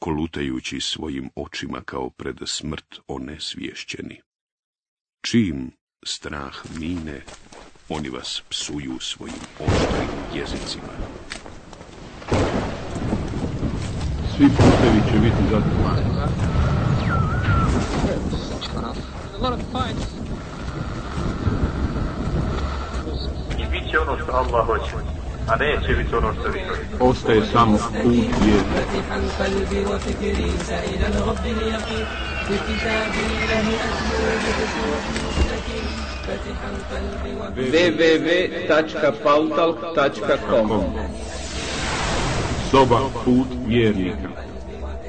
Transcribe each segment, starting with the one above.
kolutajući svojim očima kao pred smrt onesvješćeni. Čim strah mine, oni vas psuju svojim oštrim jezicima. Svi putevi će biti zatvoreni. I bit će ono što Allah hoće, a neće biti ono što vi Ostaje samo put www.pautalk.com Soba put vjernika.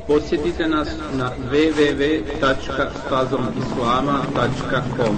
Posjetite nas na www.stazomislama.com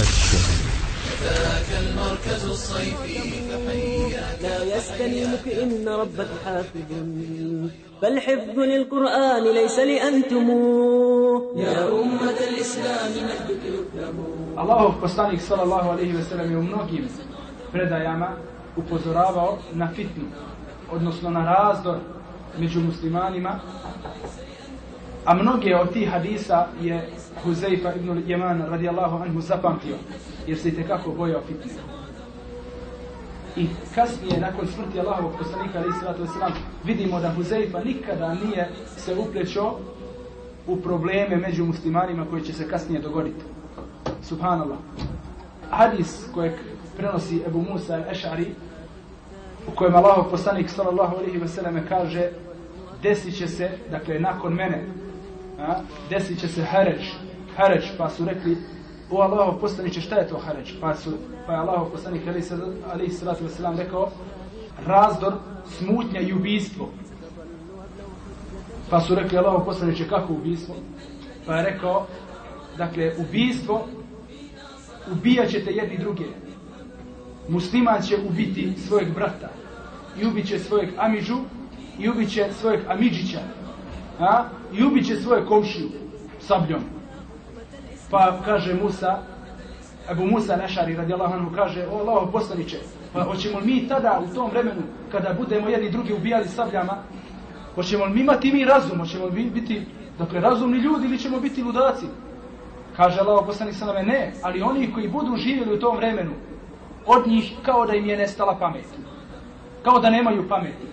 الشهر فاك المركز الصيفي لا يستنيمك إن ربك حافظ. فالحفظ للقرآن ليس لأنتم. يا أمة الإسلام مهدك يكرم الله قصانيك صلى الله عليه وسلم يومناكيم فردا ياما upozoravao na fitnu, odnosno na razdor među muslimanima a mnoge od tih hadisa je Huzeifa ibn Jeman radijallahu anhu zapamtio, jer se i kako bojao fitne. I kasnije, nakon smrti Allahovog poslanika, alaihi salatu wasalam, vidimo da Huzeifa nikada nije se uplećao u probleme među muslimanima koji će se kasnije dogoditi. Subhanallah. Hadis kojeg prenosi Ebu Musa al-Ešari, u kojem Allahov poslanik sallallahu alaihi selleme kaže desit će se, dakle nakon mene, a, desit će se haređ, haređ, pa su rekli o Allahov poslaniće šta je to haređ? Pa, su, pa je Allahov poslanik alaihi salatu wasalam rekao razdor, smutnja i ubijstvo. Pa su rekli Allahov poslaniće kako ubijstvo? Pa je rekao dakle ubijstvo ubijat ćete jedni druge. Musliman će ubiti svojeg brata i ubit će svojeg amiđu i ubit će svojeg amidžića a? i ubit će svoje komšiju sabljom. Pa kaže Musa, Ebu Musa Nešari radijallahu anhu kaže, o Allaho poslaniće, pa hoćemo mi tada u tom vremenu, kada budemo jedni drugi ubijali sabljama, hoćemo li mi imati mi razum, hoćemo li biti, dakle, razumni ljudi ili ćemo biti ludaci? Kaže Allah poslanik sa ne, ali oni koji budu živjeli u tom vremenu, od njih kao da im je nestala pamet. Kao da nemaju pameti.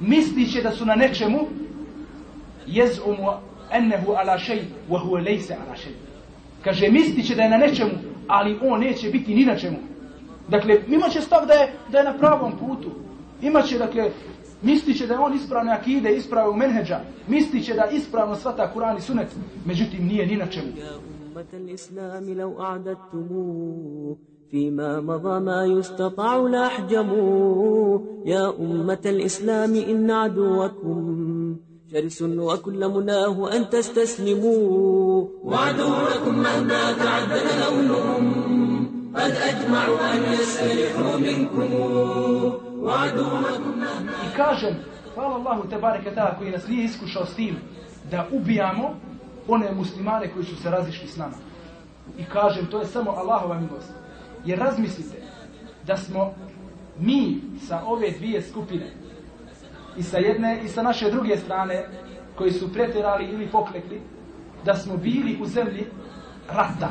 Misli će da su na nečemu ennehu ala šej, wa huwa lejse ala šej. Kaže, misli će da je na nečemu, ali on neće biti ni na čemu. Dakle, ima će stav da je, da je na pravom putu. Imaće, dakle, misli će da je on ispravne akide, ispravno menheđa. Misli će da ispravno svata Kur'an i sunet. Međutim, nije ni na čemu. فيما مضى ما يستطاع لأحجموا يا أمة الإسلام إن عدوكم شرس وكل مناه أن تستسلموا وعدوكم مهما تعدل لونهم قد أجمعوا أن يستريحوا منكم وعدوكم مهما I kažem, hvala Allahu te bareke ta'ala koji nas nije iskušao s tim da ubijamo one muslimane koji su se razišli s nama. I kažem, to je samo Allahova milost. Jer razmislite da smo mi sa ove dvije skupine i sa jedne i sa naše druge strane koji su pretjerali ili poklekli da smo bili u zemlji rata.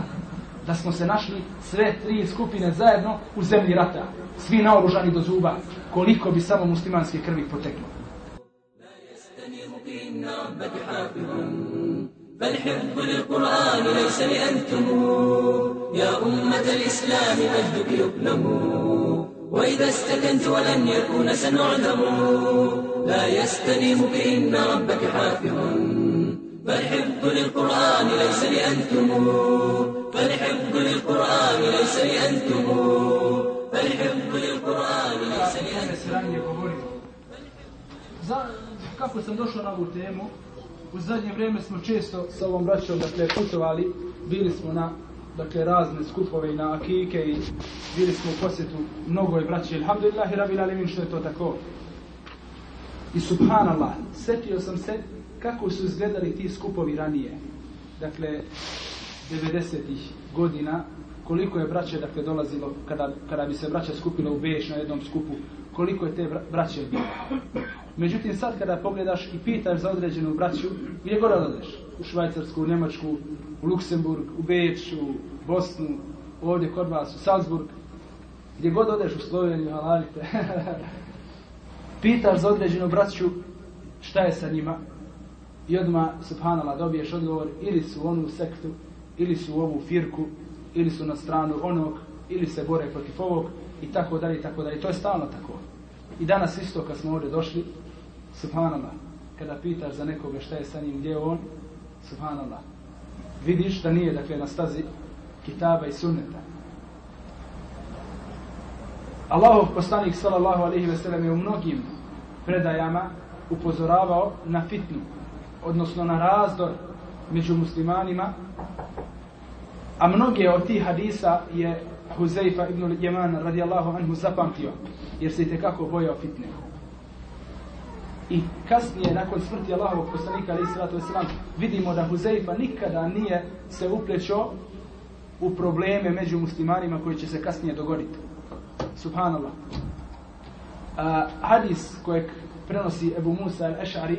Da smo se našli sve tri skupine zajedno u zemlji rata. Svi naoružani do zuba. Koliko bi samo muslimanske krvi poteklo. إن ربك حافظ فالحفظ للقرآن ليس لأنتم يا أمة الإسلام مجدك يقلم وإذا استكنت ولن يكون سنعلم لا يستنيمك إن ربك حافظ فالحفظ للقرآن ليس لأنتم فالحفظ للقرآن ليس لأنتم فالحفظ للقرآن ليس لأنتم se ranije govorio. Za, kako sam došao na ovu temu, u zadnje vrijeme smo često sa ovom braćom dakle, putovali, bili smo na dakle, razne skupove i na akike i bili smo u posjetu mnogoj braći. Alhamdulillah i rabbil alemin što je to tako. I subhanallah, setio sam se kako su izgledali ti skupovi ranije. Dakle, 90-ih godina, koliko je braće dakle, dolazilo, kada, kada bi se braća skupila u Beš na jednom skupu, koliko je te bra- braće bilo. Međutim, sad kada pogledaš i pitaš za određenu braću, gdje god odeš, u Švajcarsku, u Njemačku, u Luksemburg, u Beč, u Bosnu, ovdje kod vas, u Salzburg, gdje god odeš u Sloveniju, halalite, pitaš za određenu braću šta je sa njima i odmah, subhanallah, dobiješ odgovor ili su u onu sektu, ili su u ovu firku, ili su na stranu onog, ili se bore protiv ovog, i tako dalje, i tako dalje. To je stalno tako. I danas isto kad smo ovdje došli, subhanallah, kada pitaš za nekoga šta je sa njim, gdje je on, subhanallah, vidiš da nije, dakle, na stazi kitaba i sunneta. Allahov poslanik sallallahu alejhi ve sellem je u mnogim predajama upozoravao na fitnu, odnosno na razdor među muslimanima, a mnoge od tih hadisa je Huzeifa ibn Jeman radijallahu anhu zapamtio, jer se i kako bojao fitne. I kasnije, nakon smrti Allahovog poslanika, ali salatu wasalam, vidimo da Huzeifa nikada nije se uplećao u probleme među muslimanima koji će se kasnije dogoditi. Subhanallah. Hadis kojeg prenosi Ebu Musa al-Eš'ari,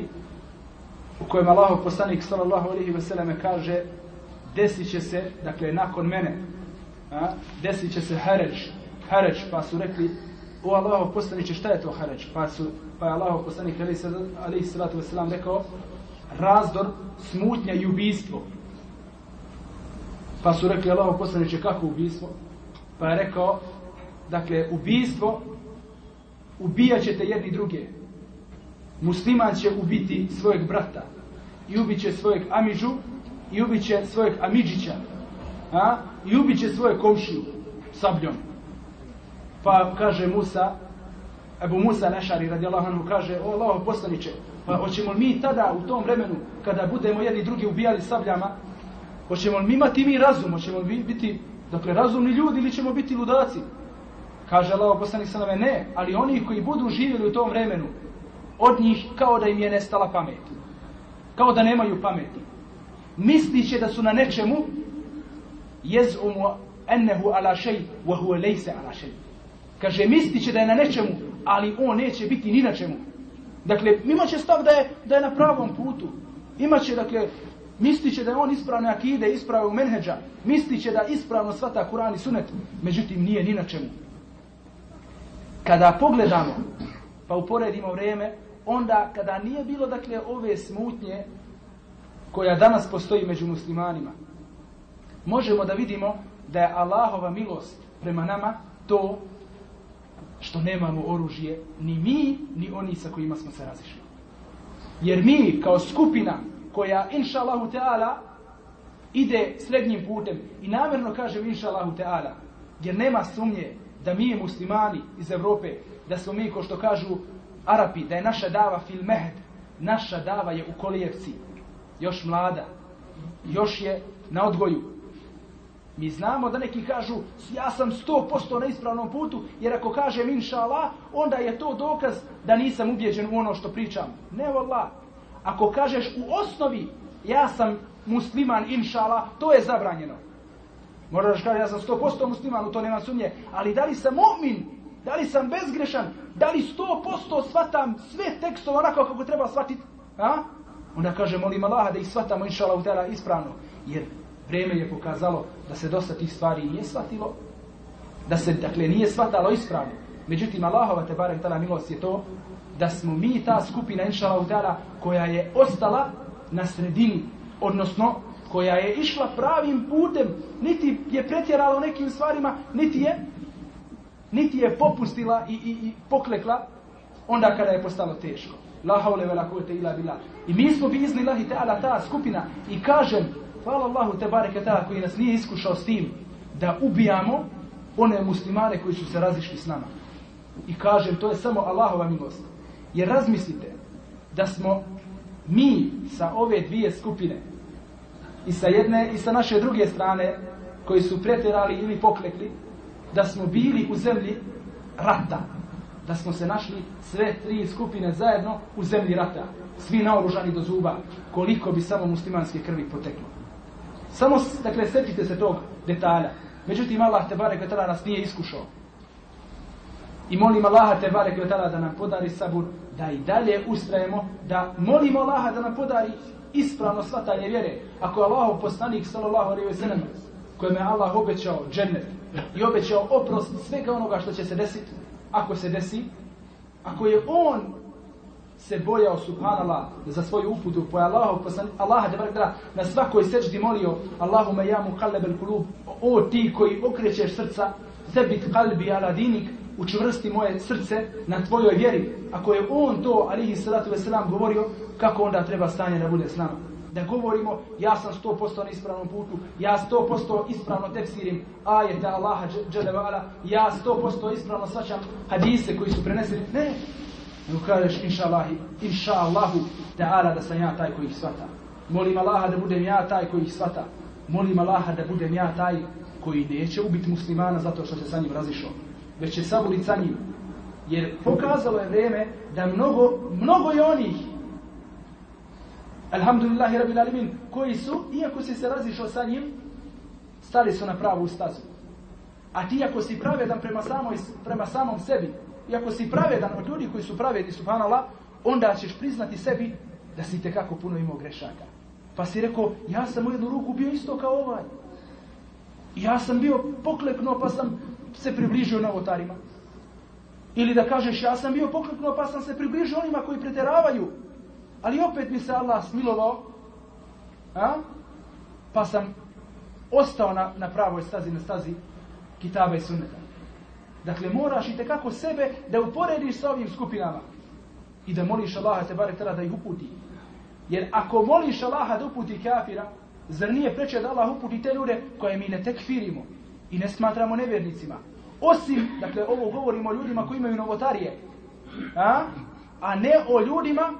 u kojem Allahov poslanik sallallahu alaihi ve selleme kaže desit će se, dakle nakon mene, a, desit će se haređ, haređ, pa su rekli o Allahov poslaniće šta je to haređ? Pa, su, pa je Allahov poslanik alaihi salatu wasalam rekao razdor, smutnja i ubijstvo. Pa su rekli Allahov poslaniće kako ubijstvo? Pa je rekao dakle ubijstvo ubijat ćete jedni druge. Musliman će ubiti svojeg brata i ubit će svojeg amiđu i ubit će svojeg amidžića a? i ubit će svoje komšiju sabljom. Pa kaže Musa, Ebu Musa Nešari radijallahu anhu kaže, o Allah poslaniće, pa hoćemo li mi tada u tom vremenu, kada budemo jedni drugi ubijali sabljama, hoćemo li mi imati mi razum, hoćemo li biti, dakle, razumni ljudi ili ćemo biti ludaci? Kaže Allah poslanik sa ne, ali oni koji budu živjeli u tom vremenu, od njih kao da im je nestala pamet. Kao da nemaju pameti. Mislit će da su na nečemu, jezumu ennehu ala šej, wa huwa lejse ala šej. Kaže, mislit će da je na nečemu, ali on neće biti ni na čemu. Dakle, imaće stav da je, da je na pravom putu. Imaće, dakle, mislit će da je on ispravne akide, ispravnog menheđa. Mislit će da ispravno svata Kur'an i sunet. Međutim, nije ni na čemu. Kada pogledamo, pa uporedimo vrijeme, onda kada nije bilo, dakle, ove smutnje koja danas postoji među muslimanima, možemo da vidimo da je Allahova milost prema nama to što nemamo oružje ni mi, ni oni sa kojima smo se razišli. Jer mi kao skupina koja inša Allahu Teala ide srednjim putem i namjerno kažem inša Allahu Teala jer nema sumnje da mi muslimani iz Evrope da smo mi ko što kažu Arapi da je naša dava fil mehd naša dava je u kolijevci. Još mlada još je na odgoju. Mi znamo da neki kažu ja sam 100% na ispravnom putu jer ako kažem inša Allah onda je to dokaz da nisam ubjeđen u ono što pričam. Ne wallah. Ako kažeš u osnovi ja sam musliman inša Allah to je zabranjeno Možeš kažeš ja sam 100% musliman, u to nema sumnje, ali da li sam mu'min, da li sam bezgrešan, da li 100% shvatam sve tekstove onako kako treba shvatiti, a? Onda kaže molim Allaha da ih shvatamo inša Allah ispravno, jer vrijeme je pokazalo da se dosta tih stvari nije shvatilo, da se dakle nije shvatalo ispravno. Međutim, Allahova te barek tala milost je to da smo mi ta skupina inša Allah koja je ostala na sredini, odnosno koja je išla pravim putem, niti je pretjerala u nekim stvarima, niti je niti je popustila i, i, i poklekla onda kada je postalo teško. La haule vela illa billah. I mi smo bi iznilahi ta'ala ta skupina i kažem, hvala Allahu te bareke ta'ala koji nas nije iskušao s tim da ubijamo one muslimane koji su se razišli s nama. I kažem, to je samo Allahova milost. Jer razmislite da smo mi sa ove dvije skupine i sa jedne i sa naše druge strane koji su pretjerali ili poklekli da smo bili u zemlji rata da smo se našli sve tri skupine zajedno u zemlji rata svi naoružani do zuba koliko bi samo muslimanske krvi poteklo. Samo, dakle, sjetite se tog detalja. Međutim Allah te barek nas nije iskušao. I molim Allaha te barek da nam podari sabur da i dalje ustrajemo da molimo Allaha da nam podari ispravno shvatanje vjere. Ako je Allahov poslanik sallallahu alejhi ve sellem kojem je Allah obećao džennet i obećao oprost svega onoga što će se desiti ako se desi ako je on se bojao subhanallah za svoju uputu po Allahu poslanik Allah da na svakoj sećdi molio Allahumma ja muqallibal qulub o ti koji okrećeš srca zabit qalbi ala dinik učvrsti moje srce na tvojoj vjeri ako je on to alihi salatu veselam govorio kako onda treba stanje da bude s nama da govorimo ja sam 100% na ispravnom putu, ja 100% ispravno tefsirim ajete Allaha dželle ja 100% ispravno svačam hadise koji su preneseni. Ne. Nego kažeš inša Allahi, inša Allahu ta'ala da sam ja taj koji ih svata. Molim Allaha da budem ja taj koji ih svata. Molim Allaha da budem ja taj koji neće ubiti muslimana zato što se sa njim razišao. Već će saburiti sa njim. Jer pokazalo je vrijeme da mnogo, mnogo je onih Alhamdulillahi rabbil alamin koji su, iako si se razišao sa njim, stali su na pravu stazu. A ti ako si pravedan prema, samoj, prema samom sebi, i ako si pravedan od ljudi koji su pravedni, subhanallah, onda ćeš priznati sebi da si te kako puno imao grešaka. Pa si rekao, ja sam u jednu ruku bio isto kao ovaj. Ja sam bio pokleknuo pa sam se približio novotarima. Ili da kažeš, ja sam bio pokleknuo pa sam se približio onima koji preteravaju. Ali opet mi se Allah smilovao, a? pa sam ostao na, na pravoj stazi, na stazi kitaba i sunneta. Dakle, moraš i tekako sebe da uporediš sa ovim skupinama i da moliš Allaha te bare da ih uputi. Jer ako moliš Allaha da uputi kafira, zar nije preče da Allah uputi te ljude koje mi ne tekfirimo i ne smatramo nevjernicima. Osim, dakle, ovo govorimo o ljudima koji imaju novotarije, a, a ne o ljudima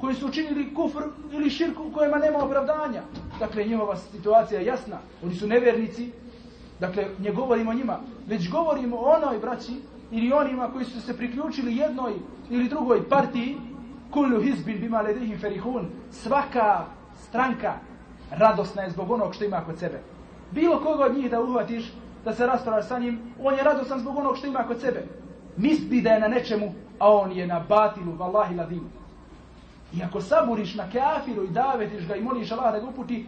koji su učinili kufr ili širku u kojima nema opravdanja. Dakle, njihova situacija je jasna. Oni su nevjernici. Dakle, ne govorimo o njima. Već govorimo o onoj braći ili onima koji su se priključili jednoj ili drugoj partiji. Kullu hizbin bima ledihim ferihun. Svaka stranka radosna je zbog onog što ima kod sebe. Bilo koga od njih da uhvatiš, da se raspravaš sa njim, on je radostan zbog onog što ima kod sebe. Misli da je na nečemu, a on je na batilu, vallahi ladimu. I ako saburiš na kafiru i davetiš ga i moliš Allah da ga uputi,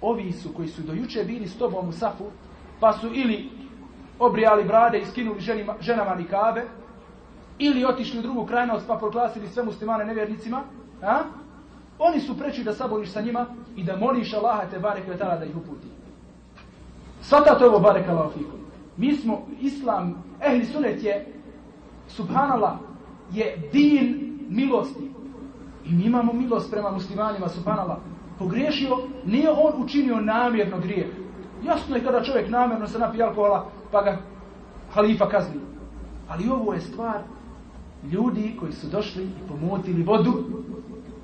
ovi su koji su dojuče bili s tobom u safu, pa su ili obrijali brade i skinuli ženima, ženama nikabe, ili otišli u drugu krajnost pa proglasili sve muslimane nevjernicima, a? oni su preći da saboriš sa njima i da moliš Allaha te barek da ih uputi. To ovo Allah Mi smo, islam, ehli sunet je, subhanallah, je din milosti. I mi imamo milost prema muslimanima, subhanallah. Pogriješio, nije on učinio namjerno grijeh. Jasno je kada čovjek namjerno se napije alkohola, pa ga halifa kazni. Ali ovo je stvar ljudi koji su došli i pomutili vodu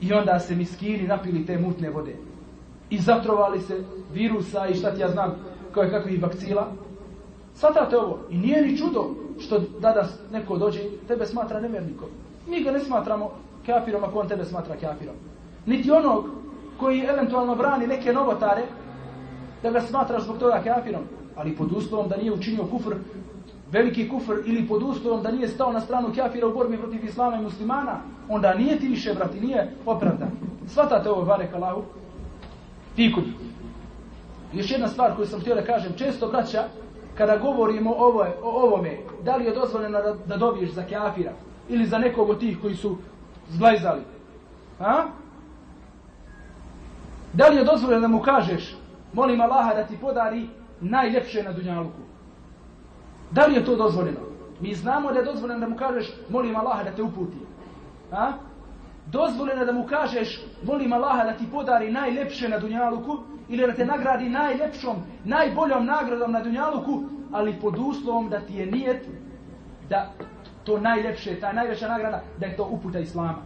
i onda se miskini napili te mutne vode. I zatrovali se virusa i šta ti ja znam koje kakvih bakcila. Svatate ovo. I nije ni čudo što danas neko dođe tebe smatra nevjernikom. Mi ga ne smatramo kafirom ako on tebe smatra kafirom. Niti onog koji eventualno brani neke novotare, da ga smatraš zbog toga kafirom. Ali pod uslovom da nije učinio kufr, veliki kufr, ili pod uslovom da nije stao na stranu kafira u borbi protiv islama i muslimana, onda nije ti više, brati, nije opravdan. Svatate ovo, barek Allahu, fikum. Još jedna stvar koju sam htio da kažem, često braća kada govorimo ovo, o ovome, da li je dozvoljeno da, da dobiješ za kafira ili za nekog od tih koji su zglajzali? A? Da li je dozvoljeno da mu kažeš, molim Allaha da ti podari najljepše na Dunjaluku? Da li je to dozvoljeno? Mi znamo da je dozvoljeno da mu kažeš, molim Allaha da te uputi. A? Dozvoljeno je da mu kažeš, molim Allaha da ti podari najljepše na Dunjaluku ili da te nagradi najljepšom, najboljom nagradom na Dunjaluku, ali pod uslovom da ti je nijet da to najljepše, ta najveća nagrada, da je to uputa Islama.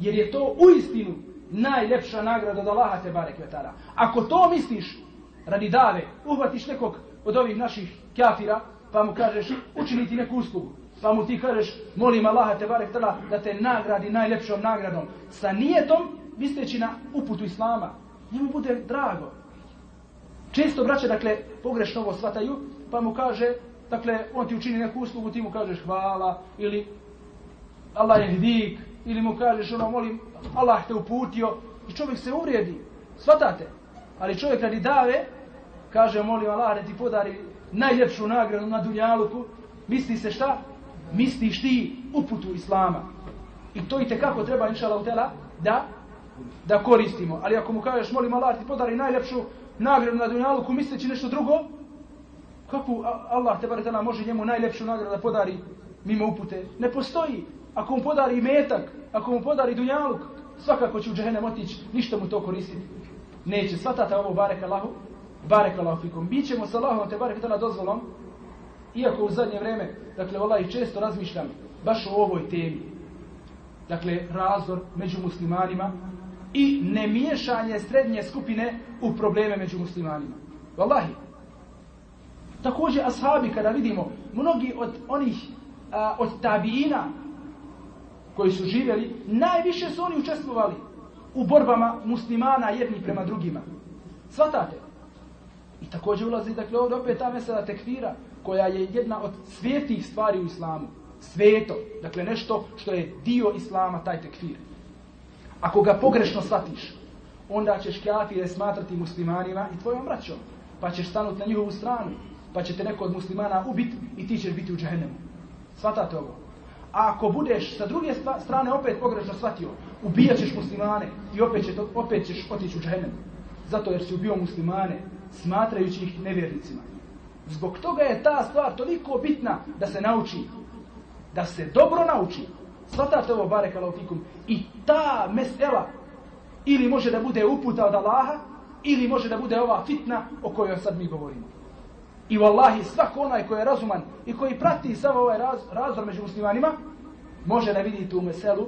Jer je to u istinu najljepša nagrada od Allaha te barek vetara. Ako to misliš radi dave, uhvatiš nekog od ovih naših kafira, pa mu kažeš učini ti neku uslugu, pa mu ti kažeš molim Allaha te barek vetara da te nagradi najljepšom nagradom, sa nijetom misleći na uputu Islama, njemu bude drago. Često braće, dakle, pogrešno ovo shvataju, pa mu kaže, dakle, on ti učini neku uslugu, ti mu kažeš hvala, ili Allah je hdik, ili mu kažeš ono, molim, Allah te uputio, i čovjek se uvrijedi, shvatate? Ali čovjek radi dave, kaže, molim Allah da ti podari najljepšu nagradu na Dunjaluku, misli se šta? Misliš ti uputu Islama. I to i tekako treba, inša Allah, da, da koristimo. Ali ako mu kažeš, molim Allah ti podari najljepšu nagradu na Dunjaluku, misleći nešto drugo, kako Allah te baretana može njemu najljepšu nagradu da podari mimo upute? Ne postoji. Ako mu podari metak, ako mu podari dunjaluk, svakako će u džehennem otići, ništa mu to koristiti. Neće, svatate ovo barek Allahu, barek Allahu fikum. Bićemo sa Allahom te barek dozvolom, iako u zadnje vreme, dakle, Allah i često razmišljam baš o ovoj temi. Dakle, razor među muslimanima i nemiješanje srednje skupine u probleme među muslimanima. Wallahi. Također, ashabi, kada vidimo, mnogi od onih, a, od tabijina, koji su živjeli, najviše su oni učestvovali u borbama muslimana jedni prema drugima. Svatate? I također ulazi, dakle, ovdje opet ta mesela tekfira, koja je jedna od svijetih stvari u islamu. Sveto. Dakle, nešto što je dio islama, taj tekfir. Ako ga pogrešno shvatiš, onda ćeš kafire smatrati muslimanima i tvojom braćom. Pa ćeš stanuti na njihovu stranu. Pa će te neko od muslimana ubiti i ti ćeš biti u džahennemu. Svatate ovo? A ako budeš sa druge strane opet pogrešno shvatio, ubijat ćeš muslimane i opet, će opet ćeš otići u džahennem. Zato jer si ubio muslimane, smatrajući ih nevjernicima. Zbog toga je ta stvar toliko bitna da se nauči. Da se dobro nauči. Svatate ovo barek fikum. I ta mesela ili može da bude uputa od Allaha, ili može da bude ova fitna o kojoj sad mi govorimo. I vallahi svako onaj koji je razuman i koji prati samo ovaj raz, razor među muslimanima, može da vidi tu meselu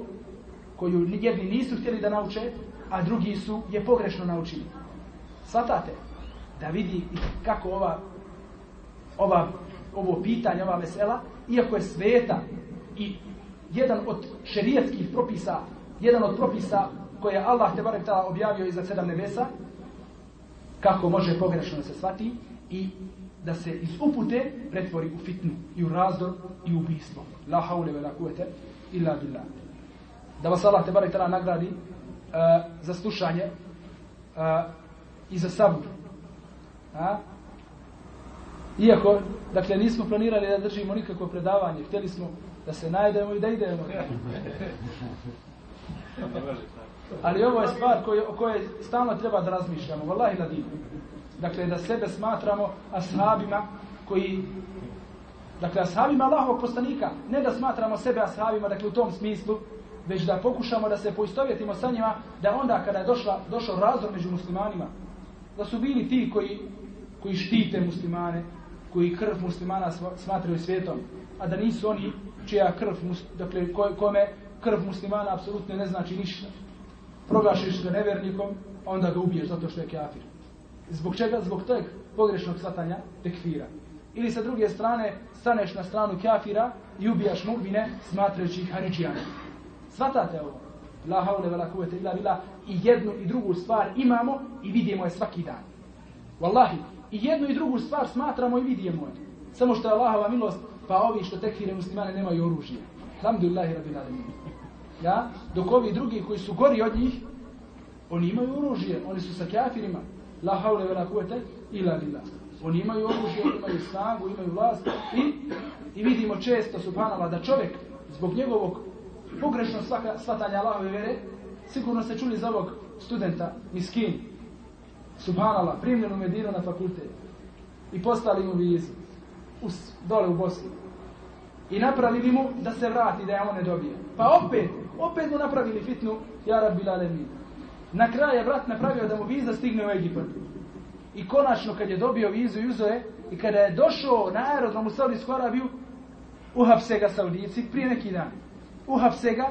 koju jedni nisu htjeli da nauče, a drugi su je pogrešno naučili. Svatate da vidi kako ova, ova, ovo pitanje, ova mesela, iako je sveta i jedan od šerijetskih propisa, jedan od propisa koje je Allah te barek objavio iza sedam nebesa, kako može pogrešno se shvati i da se iz upute pretvori u fitnu i u razdor i u ubistvo. La haule ve la kuvete illa billah. Da vas Allah te barek nagradi uh, za slušanje uh, i za sabur. A? Iako, dakle, nismo planirali da držimo nikakvo predavanje, htjeli smo da se najedemo i da idemo. Ali ovo je stvar o kojoj stalno treba da razmišljamo. Wallahi ladim. Dakle, da sebe smatramo ashabima koji Dakle, ashabima Allahovog poslanika, ne da smatramo sebe ashabima, dakle, u tom smislu, već da pokušamo da se poistovjetimo sa njima, da onda kada je došla, došao razor među muslimanima, da su bili ti koji, koji štite muslimane, koji krv muslimana smatraju svijetom, a da nisu oni čija krv, dakle, kome krv muslimana apsolutno ne znači ništa. Proglašiš ga nevernikom, onda ga ubiješ zato što je kafir. Zbog čega? Zbog tog pogrešnog svatanja tekfira. Ili sa druge strane, staneš na stranu kafira i ubijaš mu'mine smatrajući ih haridžijane. Svatate ovo? La haule vela kuvete illa bila. I jednu i drugu stvar imamo i vidimo je svaki dan. Wallahi, i jednu i drugu stvar smatramo i vidimo je. Samo što je Allahova milost, pa ovi što tekfire muslimane nemaju oružje. Alhamdulillahi rabbil alamin. Ja? Dok ovi drugi koji su gori od njih, oni imaju oružje, oni su sa kafirima. La haule vela kuvete illa billah. Oni imaju oružje, imaju snagu, imaju vlast i, i vidimo često, subhanallah, da čovjek zbog njegovog pogrešnog svaka, svatanja Allahove vere, sigurno ste čuli za ovog studenta, miskin, subhanallah, primljen u Medinu na fakultet i postali mu vizu u, dole u Bosni i napravili mu da se vrati, da je on ne dobije. Pa opet, opet mu napravili fitnu, ja rabbi alemin. Na kraju je brat napravio da mu viza stigne u Egipat. I konačno kad je dobio vizu i je, i kada je došao na aerodrom u Saudijsku Arabiju, uhapse ga Saudijici prije neki dan. Uhapse ga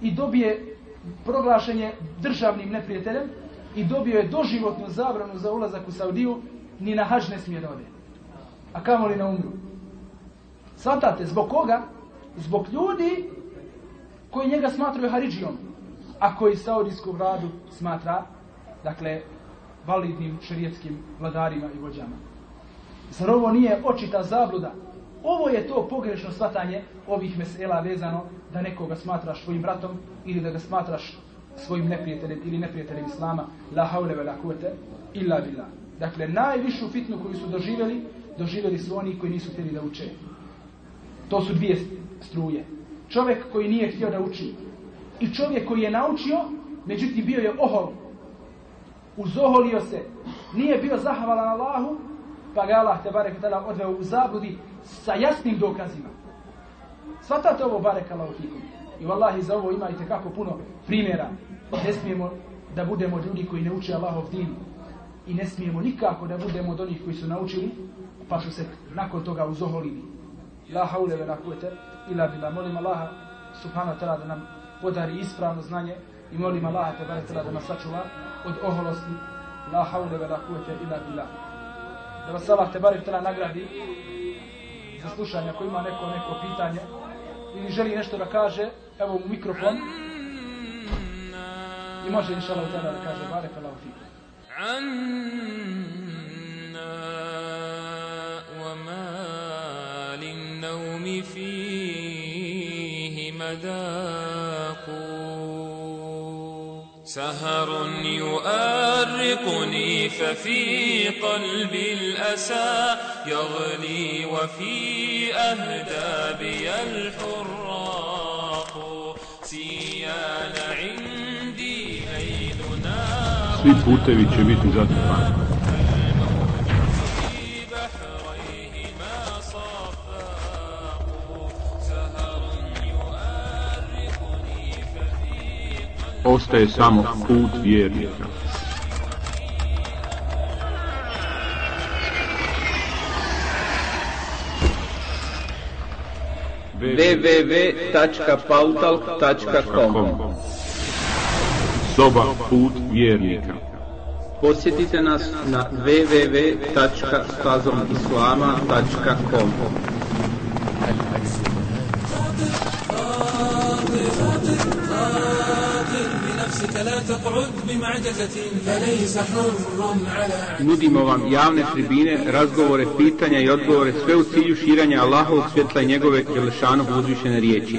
i dobije proglašenje državnim neprijateljem i dobio je doživotnu zabranu za ulazak u Saudiju, ni na hađ ne smije da. A kamo li na umru? Svatate, zbog koga? Zbog ljudi koji njega smatraju Haridžijom, a koji saudijsku vladu smatra, dakle, validnim šerijetskim vladarima i vođama. Zar ovo nije očita zabluda? Ovo je to pogrešno shvatanje ovih mesela vezano da nekoga smatraš svojim bratom ili da ga smatraš svojim neprijateljem ili neprijateljem Islama la haule ve la kuvete illa billah. Dakle, najvišu fitnu koju su doživjeli, doživjeli su oni koji nisu htjeli da uče. To su dvije struje. Čovjek koji nije htio da uči i čovjek koji je naučio, međutim bio je ohol. Uzoholio se. Nije bio zahvalan Allahu, pa ga Allah te barek tada odveo u zabludi sa jasnim dokazima. Svatate ovo barek Allahu. I vallahi za ovo ima i kako puno primjera. Ne smijemo da budemo ljudi koji ne uče Allahov din. I ne smijemo nikako da budemo od onih koji su naučili, pa su se nakon toga uzoholili. La haule ve la kuvete ila bila. Molim Allaha subhanahu ta'ala da nam podari ispravno znanje i molim Allaha te barek da nas sačuva od oholosti. La haule ve la kuvete ila bila. Da vas Allah te barek nagradi za slušanje ako ima neko neko pitanje ili želi nešto da kaže, evo mu mikrofon i može inša Allah da kaže barek Allah fiku. وما للنوم فيه مذاق سهر يؤرقني ففي قلبي الأسى يغلي وفي أهدابي الحراق سيان عندي svi putevi će biti zatrpani. Ostaje samo put vjernika. www.pautalk.com Soba put vjernika. Posjetite nas na www.stazomislama.com Nudimo vam javne tribine, razgovore, pitanja i odgovore, sve u cilju širanja Allahovog svjetla i njegove Đelešanog uzvišene riječi.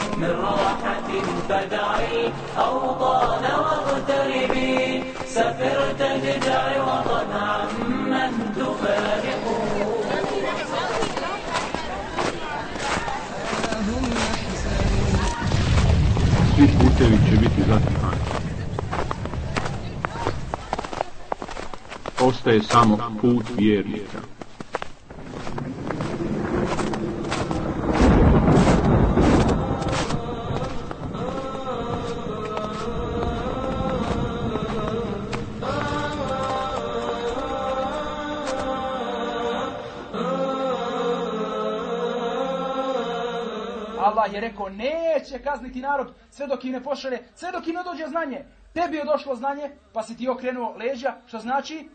من راحة فدع الأوطان واغتربي ما في المقابل ذي عقل وذي أدب من راحة فدع الأوطان واغتربي سفر تجدع وطن عمن تفارقه Svi putevi će biti zatrpani. Ostaje samo put vjernika. Je rekao neće kazniti narod sve dok im ne pošalje, sve dok im ne dođe znanje. Tebi je došlo znanje, pa si ti okrenuo leđa, što znači?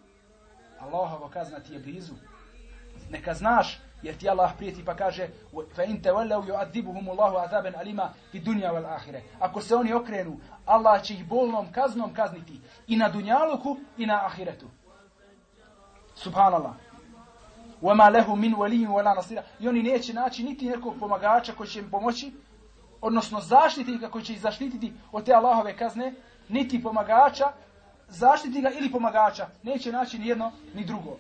Allahovo kazna ti je blizu. Neka znaš, jer ti Allah prijeti pa kaže. Ako se oni okrenu, Allah će ih bolnom kaznom kazniti i na dunjaluku i na ahiretu. Subhanallah. وَمَا لَهُ مِنْ وَلِيٍ وَلَا نَصِيرًا I oni neće naći niti nekog pomagača koji će im pomoći, odnosno zaštitnika koji će ih zaštititi od te Allahove kazne, niti pomagača, zaštitnika ili pomagača. Neće naći ni jedno, ni drugo.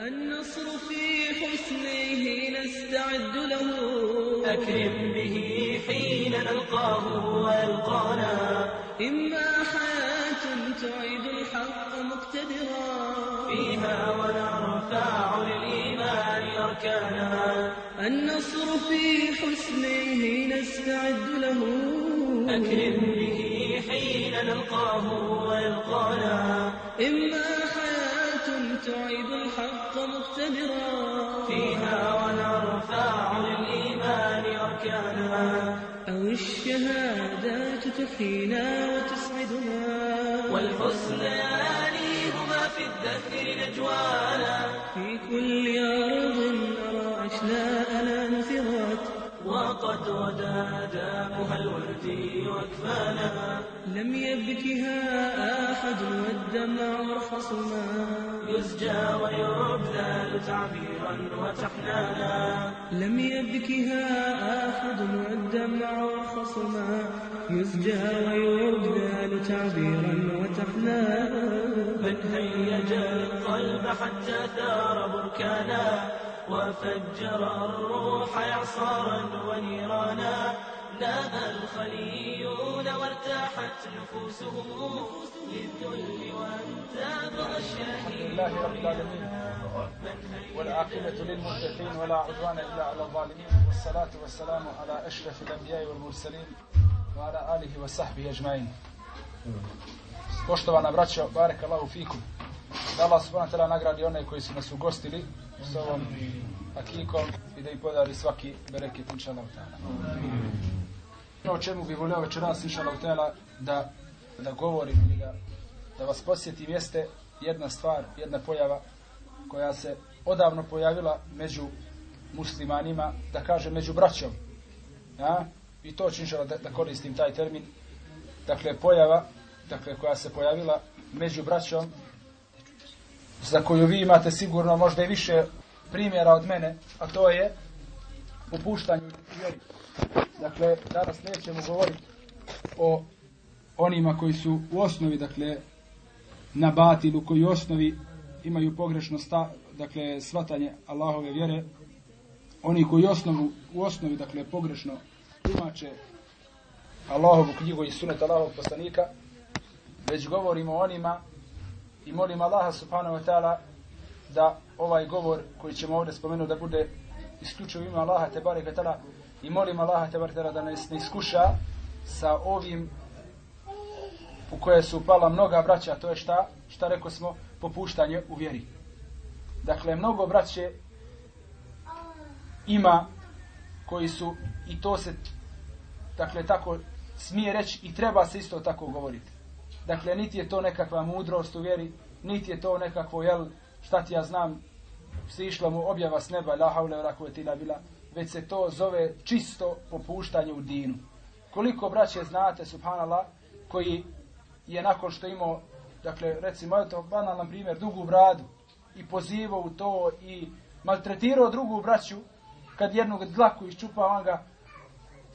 النصر في حسنيه نستعد له أكرم به حين نلقاه ويلقانا إما حياة تعيد الحق مقتدرا فيها ونرفع للإيمان أركانا النصر في حسنيه نستعد له. أكرم به حين نلقاه ويلقانا. إما حياة تعيد الحق مقتدرا. فيها ونرفع للإيمان أركانا. أو الشهادات تحيينا وتسعدنا. والحسنان هما في الدهر نجوانا. في كل أرض نرى أشلاءنا مثرات وقد غدا دامها الورد وكفانا. لم يبكها أحد والدمع أرخص ما يسجى ويبذل تعبيرا وتحنانا. لم يبكها أحد والدمع أرخص ما يسجى ويبذل تعبيرا وتحنانا. من هيج القلب حتى ثار بركانا. وفجر الروح إعصارا ونيرانا نام الخليون وارتاحت نفوسهم للذل وانتاب الشهيد. لله رب العالمين. والعاقبة للمتقين ولا عدوان إلا على الظالمين. والصلاة والسلام على أشرف الأنبياء والمرسلين وعلى آله وصحبه أجمعين. Poštovana braćo, barek Allahu fikum. Da Allah subhanahu wa ta'ala nagradi one koji su nas ugostili s ovom akikom i da im podari svaki bereket inša. Ono o čemu bi volio večeras inša Allah ta'ala da, da govorim ili da, da vas posjetim jeste jedna stvar, jedna pojava koja se odavno pojavila među muslimanima, da kaže među braćom. Ja? I to ću da, da koristim taj termin. Dakle, pojava dakle, koja se pojavila među braćom, za koju vi imate sigurno možda i više primjera od mene, a to je popuštanje u vjeri. Dakle, danas nećemo govoriti o onima koji su u osnovi, dakle, na batilu, koji u osnovi imaju pogrešno sta, dakle, svatanje Allahove vjere, oni koji osnovu, u osnovi, dakle, pogrešno tumače Allahovu knjigu i sunet Allahovog poslanika, već govorimo o onima i molim Allaha subhanahu wa ta'ala da ovaj govor koji ćemo ovdje spomenuti da bude isključivo ime Allaha te barek ta'ala i molim Allaha te barek da nas ne iskuša sa ovim u koje su upala mnoga braća, to je šta? Šta rekao smo? Popuštanje u vjeri. Dakle, mnogo braće ima koji su, i to se, dakle, tako smije reći i treba se isto tako govoriti. Dakle, niti je to nekakva mudrost u vjeri, niti je to nekakvo, jel, šta ti ja znam, se išla mu objava s neba, la kuvvete illa billah, već se to zove čisto popuštanje u dinu. Koliko braće znate, subhanallah, koji je nakon što imao, dakle, recimo, eto, banalan primjer, dugu bradu, i pozivao u to, i maltretirao drugu braću, kad jednog dlaku iščupa, on ga,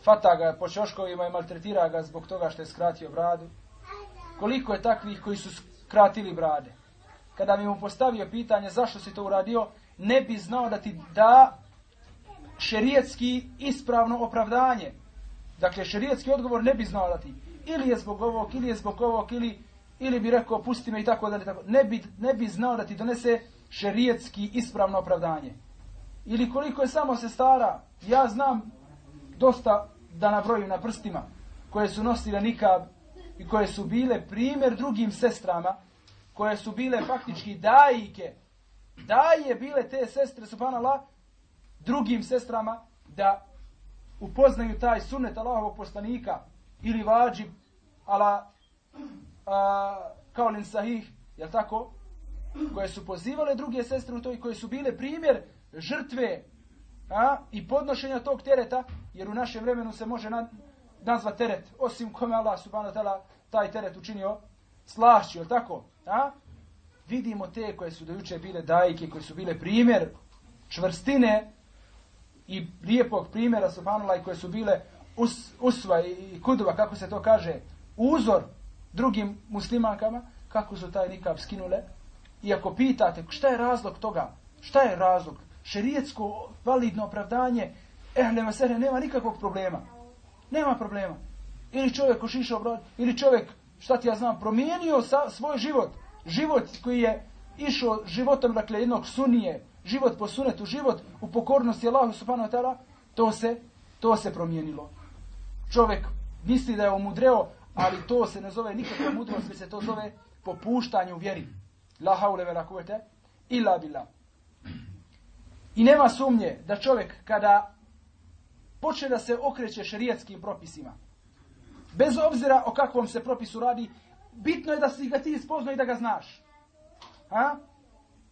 fata ga po čoškovima i maltretira ga zbog toga što je skratio bradu. Koliko je takvih koji su skratili brade? Kada bi mu postavio pitanje zašto si to uradio, ne bi znao da ti da šerijetski ispravno opravdanje. Dakle, šerijetski odgovor ne bi znao da ti. Ili je zbog ovog, ili je zbog ovog, ili, ili bi rekao pusti me i tako dalje. Tako. Ne, bi, ne bi znao da ti donese šerijetski ispravno opravdanje. Ili koliko je samo sestara, ja znam dosta da nabrojim na prstima, koje su nosile nikab i koje su bile primjer drugim sestrama, koje su bile faktički dajike, daje bile te sestre, subhanallah, drugim sestrama, da upoznaju taj sunnet Allahovog poslanika ili vađib ala a, kao lin sahih, jel tako? Koje su pozivale druge sestre u to i koje su bile primjer žrtve a, i podnošenja tog tereta, jer u našem vremenu se može na, nazva teret, osim kome Allah subhanahu ta'ala taj teret učinio slašću, jel tako? A? Vidimo te koje su dojuče bile dajke, koje su bile primjer čvrstine i lijepog primjera subhanallah i koje su bile us, usva i kudova, kako se to kaže, uzor drugim muslimankama, kako su taj nikab skinule. I ako pitate šta je razlog toga, šta je razlog, šerijetsko validno opravdanje, ehle mesere, nema nikakvog problema. Nema problema. Ili čovjek ošišao brod, ili čovjek, šta ti ja znam, promijenio sa, svoj život. Život koji je išao životom, dakle, jednog sunije, život po sunetu, život u pokornosti Allahu subhanahu wa ta'ala, to se, to se promijenilo. Čovjek misli da je omudreo, ali to se ne zove nikakva mudrost, već se to zove popuštanje u vjeri. La haule ve la kuvete illa billah. I nema sumnje da čovjek kada počne da se okreće šerijetskim propisima, bez obzira o kakvom se propisu radi, bitno je da si ga ti spoznao i da ga znaš. A?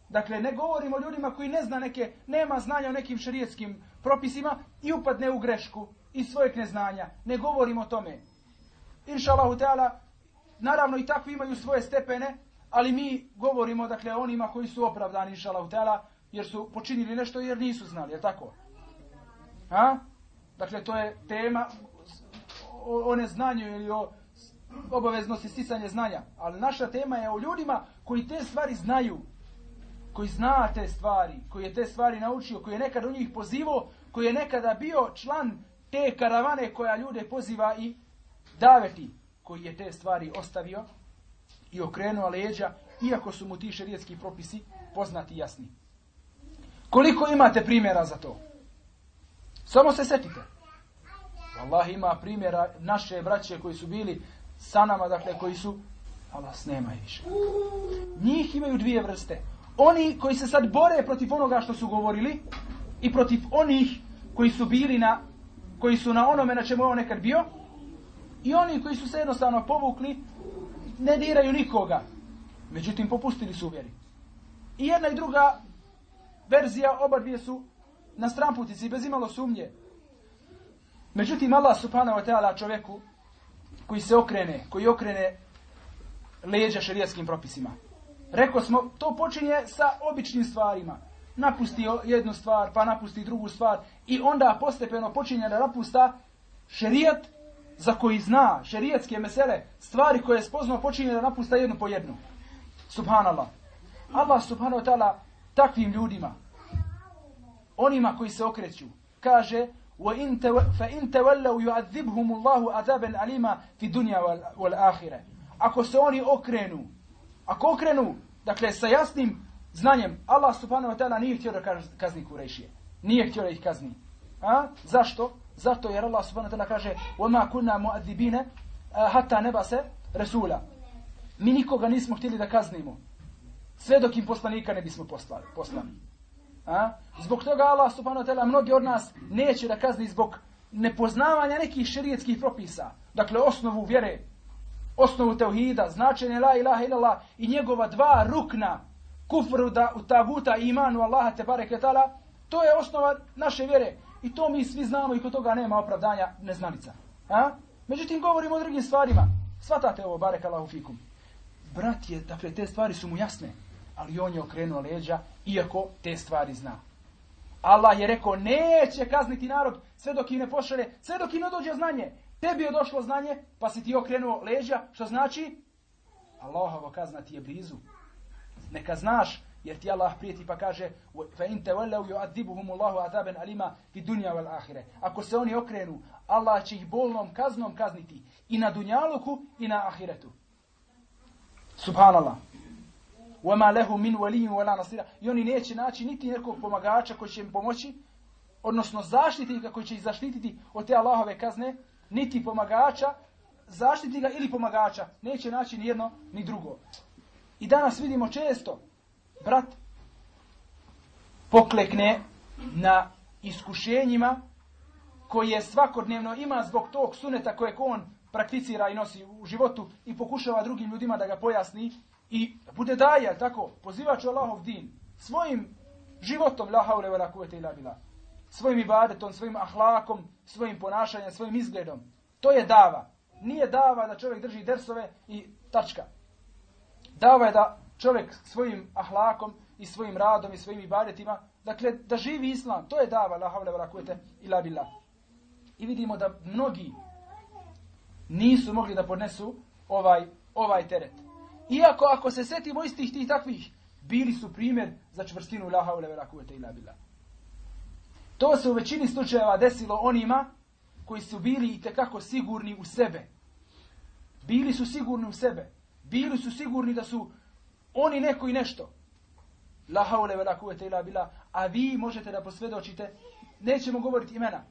Dakle, ne govorimo o ljudima koji ne zna neke, nema znanja o nekim šerijetskim propisima i upadne u grešku iz svojeg neznanja. Ne govorimo o tome. Inša Teala, naravno i takvi imaju svoje stepene, ali mi govorimo, dakle, o onima koji su opravdani, inša Teala, jer su počinili nešto jer nisu znali, je tako? A? Dakle, to je tema o, o neznanju ili o obaveznosti sticanja znanja. Ali naša tema je o ljudima koji te stvari znaju, koji zna te stvari, koji je te stvari naučio, koji je nekad u njih pozivao, koji je nekada bio član te karavane koja ljude poziva i daveti, koji je te stvari ostavio i okrenuo leđa, iako su mu ti šerijetski propisi poznati i jasni. Koliko imate primjera za to? Samo se setite. Allah ima primjera naše braće koji su bili sa nama, dakle koji su, Allah nema više. Njih imaju dvije vrste. Oni koji se sad bore protiv onoga što su govorili i protiv onih koji su bili na, koji su na onome na čemu je on nekad bio i oni koji su se jednostavno povukli ne diraju nikoga. Međutim, popustili su vjeri. I jedna i druga verzija, oba dvije su na stramputici, bez imalo sumnje. Međutim, Allah subhanahu wa ta'ala čovjeku koji se okrene, koji okrene leđa šerijatskim propisima. Rekao smo, to počinje sa običnim stvarima. Napusti jednu stvar, pa napusti drugu stvar i onda postepeno počinje da napusta šerijat za koji zna, šerijatske mesele, stvari koje je spoznao, počinje da napusta jednu po jednu. Subhanallah. Allah subhanahu wa ta'ala takvim ljudima, onima koji se okreću, kaže وَإِن فَإِن تَوَلَّوْا يُعَذِّبْهُمُ اللَّهُ عَذَابًا أَلِيمًا فِي الدُّنْيَا وَالْآخِرَةِ Ako se oni okrenu, ako okrenu, dakle sa jasnim znanjem, Allah subhanahu wa ta'ala nije htio da kazni Kurejšije. Nije htio da ih kazni. A? Zašto? Zato jer Allah subhanahu wa ta'ala kaže وَمَا كُنَّا مُعَذِّبِينَ حَتَّى نَبَسَ رَسُولًا Mi nikoga nismo htjeli da kaznimo. Sve dok im poslanika ne bismo poslali. poslali. A? Zbog toga Allah subhanahu wa ta'ala mnogi od nas neće da kazni zbog nepoznavanja nekih šerijetskih propisa. Dakle, osnovu vjere, osnovu teuhida, značenje la ilaha illallah i njegova dva rukna kufru da u taguta imanu Allaha te bareke to je osnova naše vjere. I to mi svi znamo i kod toga nema opravdanja neznalica. A? Međutim, govorimo o drugim stvarima. Svatate ovo, barek Allahu fikum. Brat je, dakle, te stvari su mu jasne ali on je okrenuo leđa, iako te stvari zna. Allah je rekao, neće kazniti narod sve dok im ne pošalje, sve dok im ne dođe znanje. Tebi je došlo znanje, pa si ti okrenuo leđa, što znači? Allahovo kazna ti je blizu. Neka znaš, jer ti Allah prijeti pa kaže alima fi dunya. Ako se oni okrenu, Allah će ih bolnom kaznom kazniti i na dunjaluku i na ahiretu. Subhanallah. وَمَا لَهُ مِنْ وَلِيٍ وَلَا نَصِيرًا I oni neće naći niti nekog pomagača koji će im pomoći, odnosno zaštitnika koji će ih zaštititi od te Allahove kazne, niti pomagača, zaštitnika ili pomagača. Neće naći ni jedno, ni drugo. I danas vidimo često, brat poklekne na iskušenjima koje svakodnevno ima zbog tog suneta kojeg on prakticira i nosi u životu i pokušava drugim ljudima da ga pojasni i bude jel tako, pozivač Allahov din, svojim životom, la haule vela kuvete ila bila, svojim ibadetom, svojim ahlakom, svojim ponašanjem, svojim izgledom. To je dava. Nije dava da čovjek drži dersove i tačka. Dava je da čovjek svojim ahlakom i svojim radom i svojim ibadetima, dakle, da živi islam. To je dava, la havle vela kuvete ila bila. I vidimo da mnogi nisu mogli da podnesu ovaj, ovaj teret. Iako ako se setimo istih tih takvih, bili su primjer za čvrstinu la haule vela kuvete ila billah. To se u većini slučajeva desilo onima koji su bili i tekako sigurni u sebe. Bili su sigurni u sebe. Bili su sigurni da su oni neko i nešto. La haule vela kuvete ila billah. A vi možete da posvjedočite, nećemo govoriti imena,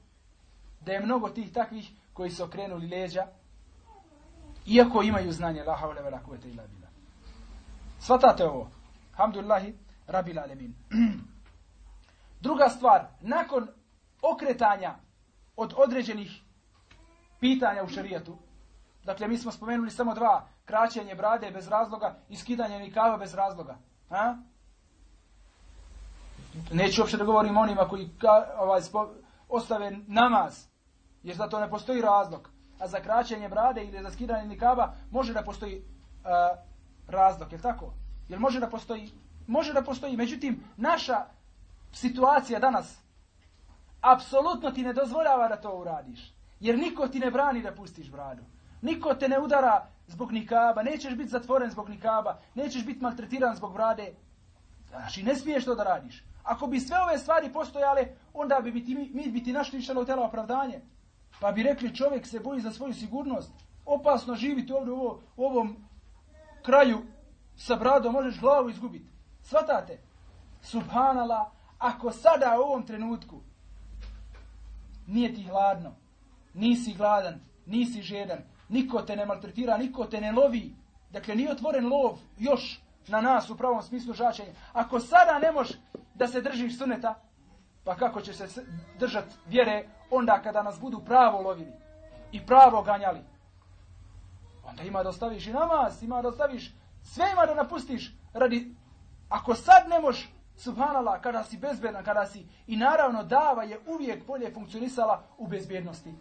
da je mnogo tih takvih koji su okrenuli leđa, iako imaju znanje la haule vela kuvete ila billah. Svatate ovo. Hamdulillahi, rabil alemin. Druga stvar, nakon okretanja od određenih pitanja u šarijetu, dakle mi smo spomenuli samo dva, kraćenje brade bez razloga i skidanje nikava bez razloga. A? Neću uopšte da govorim onima koji ka, ovaj, spo, ostave namaz, jer za to ne postoji razlog. A za kraćenje brade ili za skidanje nikaba može da postoji razlog, je tako? Jel može da postoji? Može da postoji, međutim, naša situacija danas apsolutno ti ne dozvoljava da to uradiš. Jer niko ti ne brani da pustiš bradu. Niko te ne udara zbog nikaba, nećeš biti zatvoren zbog nikaba, nećeš biti maltretiran zbog brade. Znači, ne smiješ to da radiš. Ako bi sve ove stvari postojale, onda bi biti, mi bi ti našli išalo tela opravdanje. Pa bi rekli čovjek se boji za svoju sigurnost. Opasno živiti ovdje u ovom kraju sa bradom, možeš glavu izgubiti. Svatate? Subhanala, ako sada u ovom trenutku nije ti hladno, nisi gladan, nisi žedan, niko te ne maltretira, niko te ne lovi, dakle nije otvoren lov još na nas u pravom smislu žačenja. Ako sada ne možeš da se držiš suneta, pa kako će se držat vjere onda kada nas budu pravo lovili i pravo ganjali. Onda ima da ostaviš i namaz, ima da ostaviš, sve ima da napustiš radi, ako sad ne možeš, subhanallah, kada si bezbjedan, kada si, i naravno dava je uvijek bolje funkcionisala u bezbjednosti.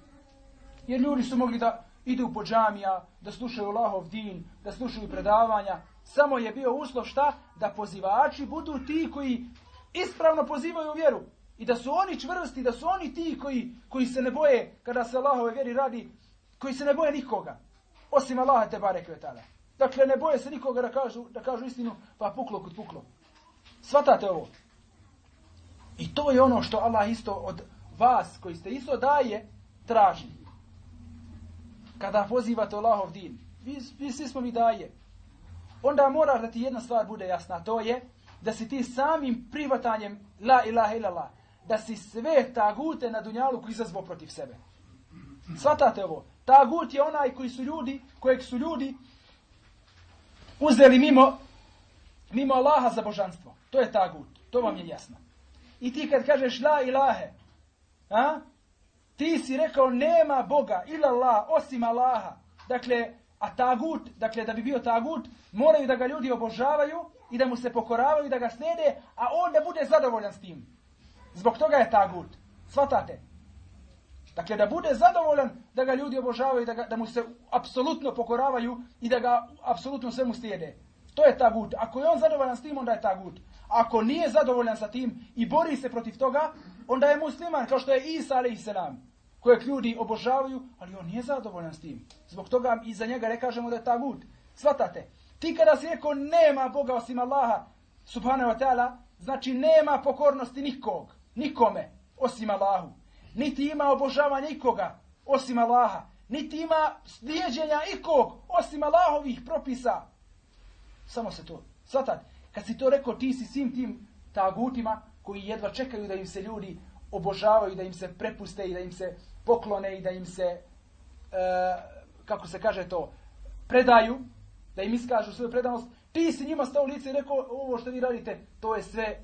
Jer ljudi su mogli da idu po džamija, da slušaju Allahov din, da slušaju predavanja, samo je bio uslov šta? Da pozivači budu ti koji ispravno pozivaju vjeru. I da su oni čvrsti, da su oni ti koji, koji se ne boje kada se Allahove vjeri radi, koji se ne boje nikoga. Osim Allaha te barek vetala. Dakle, ne boje se nikoga da kažu, da kažu istinu, pa puklo kod puklo. Svatate ovo. I to je ono što Allah isto od vas, koji ste isto daje, traži. Kada pozivate Allahov din, vi, vi svi smo mi daje. Onda moraš da ti jedna stvar bude jasna, to je da si ti samim privatanjem la ilaha illallah, da si sve tagute na dunjalu koji izazvo protiv sebe. Svatate ovo. Tagut je onaj koji su ljudi, kojeg su ljudi uzeli mimo, mimo Allaha za božanstvo. To je tagut. To vam je jasno. I ti kad kažeš la ilahe, a, ti si rekao nema Boga ila Allah, osim Allaha. Dakle, a tagut, dakle da bi bio tagut, moraju da ga ljudi obožavaju i da mu se pokoravaju, da ga slede, a on da bude zadovoljan s tim. Zbog toga je tagut. Svatate? Dakle, da bude zadovoljan da ga ljudi obožavaju, da, ga, da mu se apsolutno pokoravaju i da ga apsolutno svemu slijede. To je tagut. Ako je on zadovoljan s tim, onda je tagut. Ako nije zadovoljan sa tim i bori se protiv toga, onda je musliman, kao što je Isa a.s. kojeg ljudi obožavaju, ali on nije zadovoljan s tim. Zbog toga i za njega ne kažemo da je tagut. Svatate? Ti kada si rekao nema Boga osim Allaha, subhanahu wa ta'ala, znači nema pokornosti nikog, nikome, osim Allahu. Niti ima obožavanja ikoga, osim Allaha. Niti ima slijedženja ikog, osim Allahovih propisa. Samo se to. Svatate? Kad si to rekao, ti si svim tim tagutima koji jedva čekaju da im se ljudi obožavaju, da im se prepuste i da im se poklone i da im se, e, kako se kaže to, predaju, da im iskažu svoju predanost, ti si njima stao u lice i rekao, ovo što vi radite, to je sve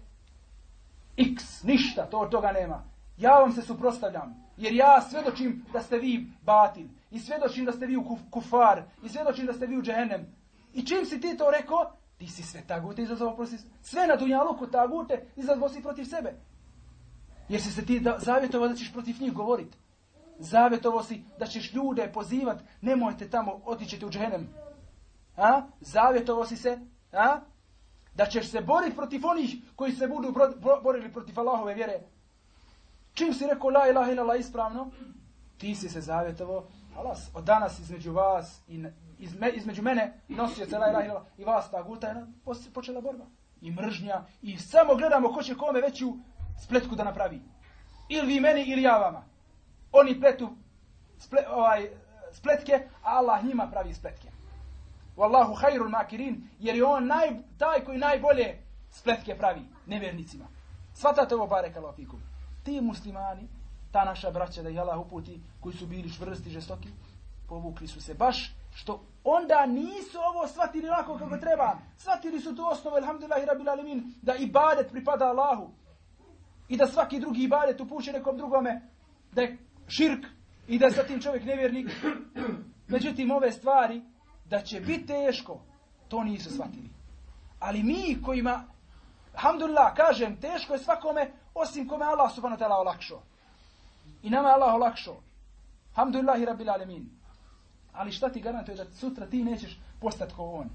x, ništa, to od toga nema. Ja vam se suprostavljam. Jer ja svjedočim da ste vi batil. I svjedočim da ste vi u kuf- kufar. I svjedočim da ste vi u džehennem. I čim si ti to rekao, ti si sve tagute izazvao protiv Sve na dunjaluku tagute izazvao si protiv sebe. Jer si se ti da, zavjetovao da ćeš protiv njih govoriti. Zavjetovao si da ćeš ljude pozivat, nemojte tamo, otićete u džehennem. A? Zavjetovao si se, a? Da ćeš se boriti protiv onih koji se budu borili protiv Allahove vjere. Čim si rekao la ilaha illallah ispravno, ti si se zavjetovao, alas, od danas između vas i izme, između mene, nosioca la ilaha illallah, i vas ta guta je počela borba. I mržnja, i samo gledamo ko će kome veću spletku da napravi. Ili vi meni, ili ja vama. Oni pletu sple, ovaj, spletke, a Allah njima pravi spletke. Wallahu hayrul makirin, jer je on naj, taj koji najbolje spletke pravi nevjernicima. Svatate ovo bare fikum. Ti muslimani, ta naša braća da ih Allah uputi, koji su bili čvrsti, žestoki, povukli su se baš što onda nisu ovo shvatili lako kako treba. Shvatili su tu osnovu, alhamdulillahi rabbil alamin, da ibadet pripada Allahu. I da svaki drugi ibadet upuće nekom drugome, da je širk i da je zatim čovjek nevjernik. Međutim, ove stvari, da će biti teško, to nisu shvatili. Ali mi kojima, alhamdulillah, kažem, teško je svakome, osim kome Allah subhanahu ta'ala olakšao. I nama je Allah olakšao. Alhamdulillahi rabbil alamin. Ali šta ti garantuje da sutra ti nećeš postati kao on?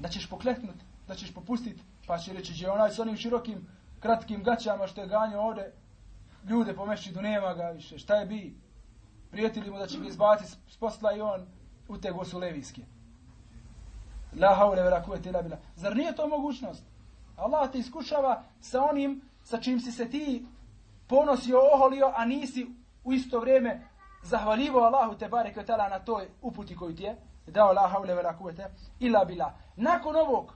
Da ćeš pokleknut, da ćeš popustit, pa će reći, je onaj s onim širokim, kratkim gaćama što je ganjao ovde, ljude po mešćidu, nema ga više, šta je bi? Prijetili mu da će ga izbaciti s- posla i on utego su levijske. La haule ve la kuvvete illa billah. Zar nije to mogućnost? Allah te iskušava sa onim sa čim si se ti ponosio, oholio, a nisi u isto vrijeme zahvalivo Allahu te taala na toj uputi koju ti je dao la haule ve la kuvvete illa billah. Nakon ovog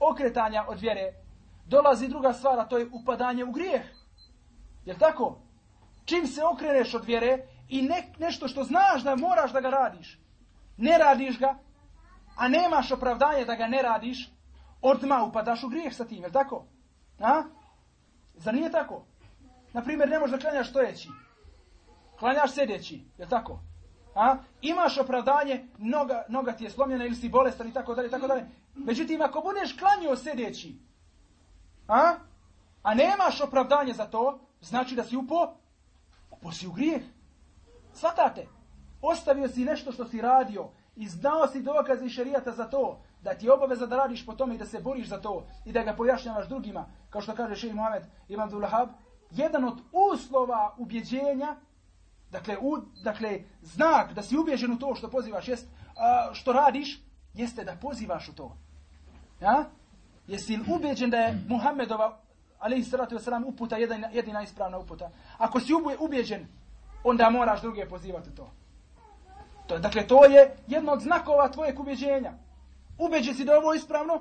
okretanja od vjere dolazi druga stvar, a to je upadanje u grijeh. Jel tako? Čim se okreneš od vjere i ne, nešto što znaš da moraš da ga radiš, ne radiš ga, a nemaš opravdanje da ga ne radiš, odmah upadaš u grijeh sa tim, jel tako? A? Zar nije tako? Naprimjer, ne možeš klanjaš stojeći. Klanjaš sedeći, jel tako? A? Imaš opravdanje, noga, noga ti je slomljena ili si bolestan i tako dalje, tako dalje. Međutim, ako budeš klanjao sedeći, a? a nemaš opravdanje za to, znači da si upo, upo si u grijeh. Svatate? Ostavio si nešto što si radio i znao si dokaze i šerijata za to, da ti je obaveza da radiš po tome i da se boriš za to i da ga pojašnjavaš drugima, kao što kaže Šeji Muhammed Ibn Dulahab, jedan od uslova ubjeđenja, dakle, u, dakle, znak da si ubježen u to što pozivaš, jest, a, što radiš, jeste da pozivaš u to. Ja? Jesi li ubjeđen da je Muhammedova, alaihi salatu wasalam, uputa jedina, jedina ispravna uputa? Ako si ubjeđen, onda moraš druge pozivati u to. to. Dakle, to je jedno od znakova tvojeg ubjeđenja. Ubeđen si da je ovo ispravno,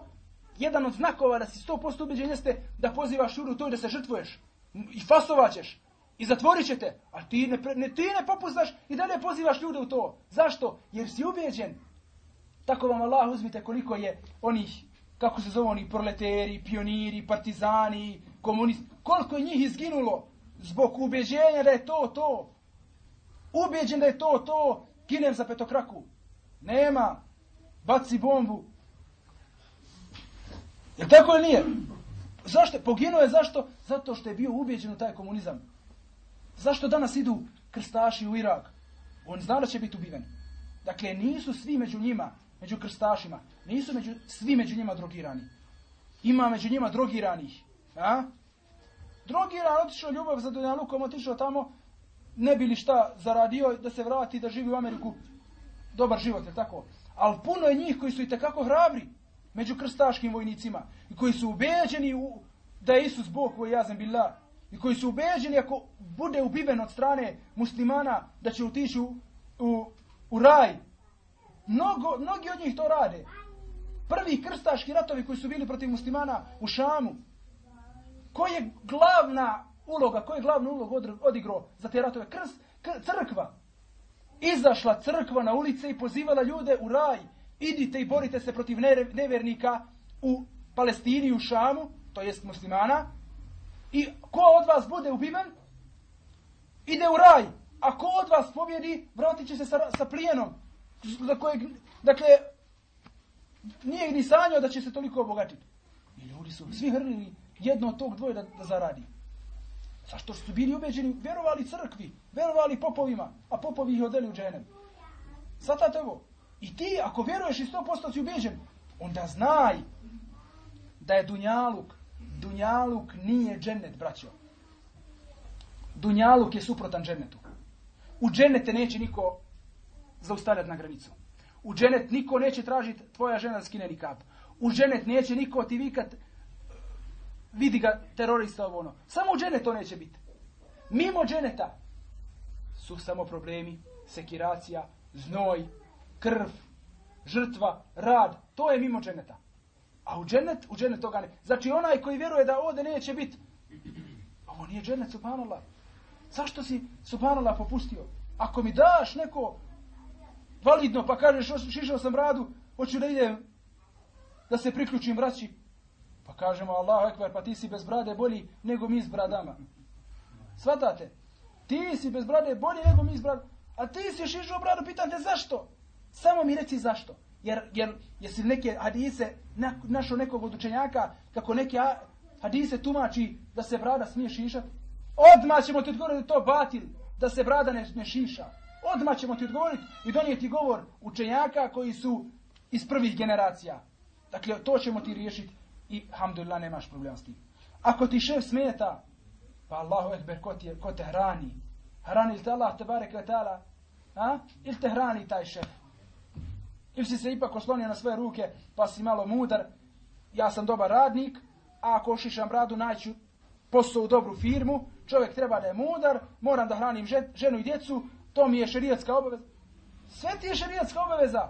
jedan od znakova da si 100% ubeđen jeste da pozivaš šuru to da se žrtvuješ. I fasovaćeš. I zatvorit će te. A ti ne, ne, ti ne popustaš i dalje pozivaš ljude u to. Zašto? Jer si ubeđen. Tako vam Allah uzmite koliko je onih, kako se zove oni, proleteri, pioniri, partizani, komunisti. Koliko je njih izginulo zbog ubeđenja da je to to. Ubeđen da je to to, ginem za petokraku. Nema. Baci bombu. Je tako ili nije? Zašto? Poginuo je zašto? Zato što je bio ubeđen u taj komunizam. Zašto danas idu krstaši u Irak? On zna da će biti ubiven. Dakle, nisu svi među njima, među krstašima, nisu među, svi među njima drogirani. Ima među njima drogiranih. A? Drogiran, otišao ljubav za Dunjalukom, otišao tamo, ne bi li šta zaradio da se vrati da živi u Ameriku. Dobar život, je tako? Ali puno je njih koji su i tekako hrabri među krstaškim vojnicima i koji su ubeđeni u, da je Isus Bog koji jazem billah i koji su ubeđeni ako bude ubiven od strane muslimana da će otići u, u, raj. Mnogo, mnogi od njih to rade. Prvi krstaški ratovi koji su bili protiv muslimana u Šamu. Koji je glavna uloga, koji je glavnu ulogu odigrao za te ratove? Krs, kr, crkva. Izašla crkva na ulice i pozivala ljude u raj. Idite i borite se protiv nevernika u Palestini u Šamu, to jest muslimana. I ko od vas bude ubiven, ide u raj. A ko od vas pobjedi, vratit će se sa, sa plijenom. Za kojeg, dakle, nije ni sanjao da će se toliko obogatiti. I ljudi su svi hrlili jedno od tog dvoje da, da zaradi. Zašto su bili ubeđeni, vjerovali crkvi, vjerovali popovima, a popovi ih odeli u dženem. Svatate ovo. I ti, ako vjeruješ i 100% si ubeđen, onda znaj da je Dunjaluk, Dunjaluk nije džennet, braćo. Dunjaluk je suprotan džennetu. U džennete neće niko zaustavljati na granicu. U dženet niko neće tražiti tvoja žena skine nikab. U dženet neće niko ti vikat vidi ga terorista ovo ono. Samo u to neće biti. Mimo dženeta su samo problemi, sekiracija, znoj, krv, žrtva, rad. To je mimo dženeta. A u dženet, u dženet toga ne. Znači onaj koji vjeruje da ovdje neće biti, ovo nije dženet, subhanallah. Zašto si, subhanallah, popustio? Ako mi daš neko validno pa kažeš šišao sam bradu, hoću da idem da se priključim braći. Pa kažemo Allahu ekber, pa ti si bez brade bolji nego mi s bradama. Svatate? Ti si bez brade bolji nego mi s bradama. A ti si šišao bradu, pitan te zašto? Samo mi reci zašto. Jer, jer jesi neke hadise na, našo nekog od učenjaka kako neke hadise tumači da se brada smije šišati? Odmah ćemo ti odgovoriti to batil, da se brada ne, ne šiša. Odmah ćemo ti odgovoriti i donijeti govor učenjaka koji su iz prvih generacija. Dakle, to ćemo ti riješiti i, hamdulillah, nemaš problema s tim. Ako ti šef smeta, pa Allahu ekber, ko, ti ko te hrani? Hrani li te Allah, te barek letala? A? Ili te hrani taj šef? Ili si se ipak oslonio na svoje ruke, pa si malo mudar, ja sam dobar radnik, a ako ošišam bradu, naću posao u dobru firmu, čovjek treba da je mudar, moram da hranim ženu i djecu, to mi je šerijatska obaveza. Sve ti je šerijatska obaveza.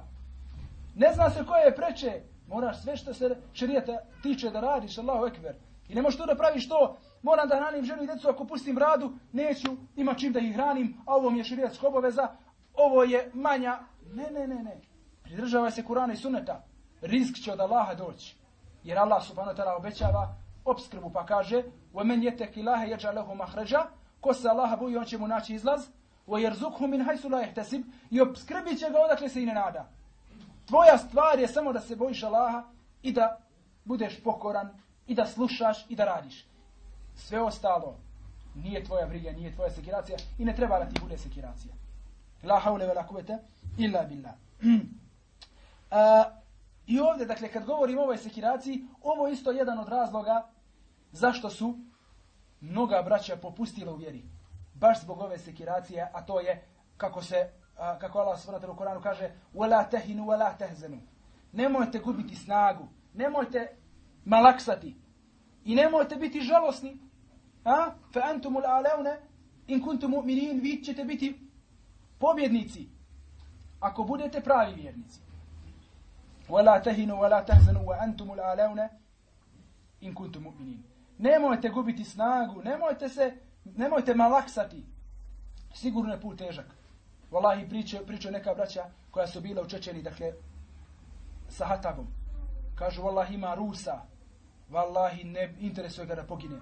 Ne zna se koje je preče. Moraš sve što se šerijeta tiče da radiš, Allahu ekber. I ne možeš to da praviš to, moram da hranim ženu i djecu, ako pustim radu, neću, ima čim da ih hranim, a ovo mi je šerijatska obaveza, ovo je manja. Ne, ne, ne, ne. Pridržavaj se Kurana i Suneta. Rizk će od Allaha doći. Jer Allah subhanahu wa ta'ala obećava obskrbu pa kaže: "Wa يَتَكِ yattaqi Allaha yaj'al lahu makhraja." Ko se Allaha boji, on će mu naći izlaz. "Wa مِنْ min haythu la yahtasib." I obskrbit će ga odakle se i ne nada. Tvoja stvar je samo da se bojiš Allaha i da budeš pokoran i da slušaš i da radiš. Sve ostalo nije tvoja briga, nije tvoja sekiracija i ne treba da ti bude sekiracija. La haule vela kuvete illa billah. I ovdje, dakle, kad govorim o ovoj sekiraciji, ovo je isto jedan od razloga zašto su mnoga braća popustila u vjeri. Baš zbog ove sekiracije, a to je, kako se, a, kako Allah s.w.t. u Koranu kaže, وَلَا تَهِنُوا وَلَا تَهْزَنُوا Nemojte gubiti snagu, nemojte malaksati i nemojte biti žalosni. A? فَأَنْتُمُ الْعَلَوْنَ إِنْ كُنْتُمُ مُؤْمِنِينَ Vi ćete biti pobjednici ako budete pravi vjernici. ولا تهنوا ولا تحزنوا وانتم الاعلون in kuntum mu'minin. Nemojte gubiti snagu, nemojte se, nemojte malaksati. Sigurno je put težak. Wallahi priča, priča neka braća koja su bila u Čečeni, dakle, sa Hatagom. Kažu, wallahi ima Rusa. Wallahi ne interesuje ga da pogine.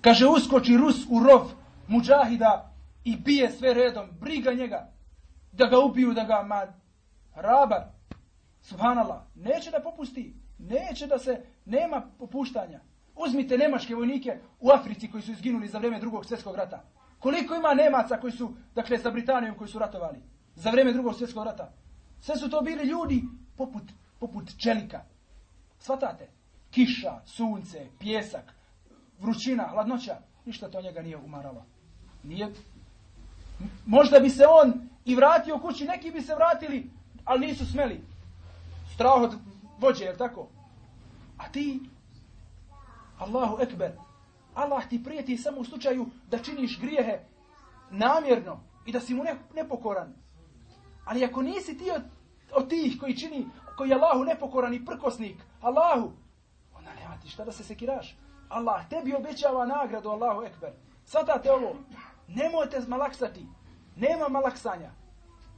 Kaže, uskoči Rus u rov muđahida i bije sve redom. Briga njega. Da ga ubiju, da ga, ma, rabar. Subhanallah, neće da popusti, neće da se, nema popuštanja. Uzmite nemačke vojnike u Africi koji su izginuli za vrijeme drugog svjetskog rata. Koliko ima Nemaca koji su, dakle, sa Britanijom koji su ratovali za vrijeme drugog svjetskog rata? Sve su to bili ljudi poput, poput čelika. Svatate? Kiša, sunce, pjesak, vrućina, hladnoća, ništa to njega nije umaralo. Nije. Možda bi se on i vratio kući, neki bi se vratili, ali nisu smeli strah od vođe, je tako? A ti, Allahu ekber, Allah ti prijeti samo u slučaju da činiš grijehe namjerno i da si mu nepokoran. Ali ako nisi ti od, od tih koji čini, koji je Allahu nepokoran i prkosnik, Allahu, onda nema ti šta da se sekiraš. Allah tebi obećava nagradu, Allahu ekber. Svatate ovo, nemojte malaksati, nema malaksanja.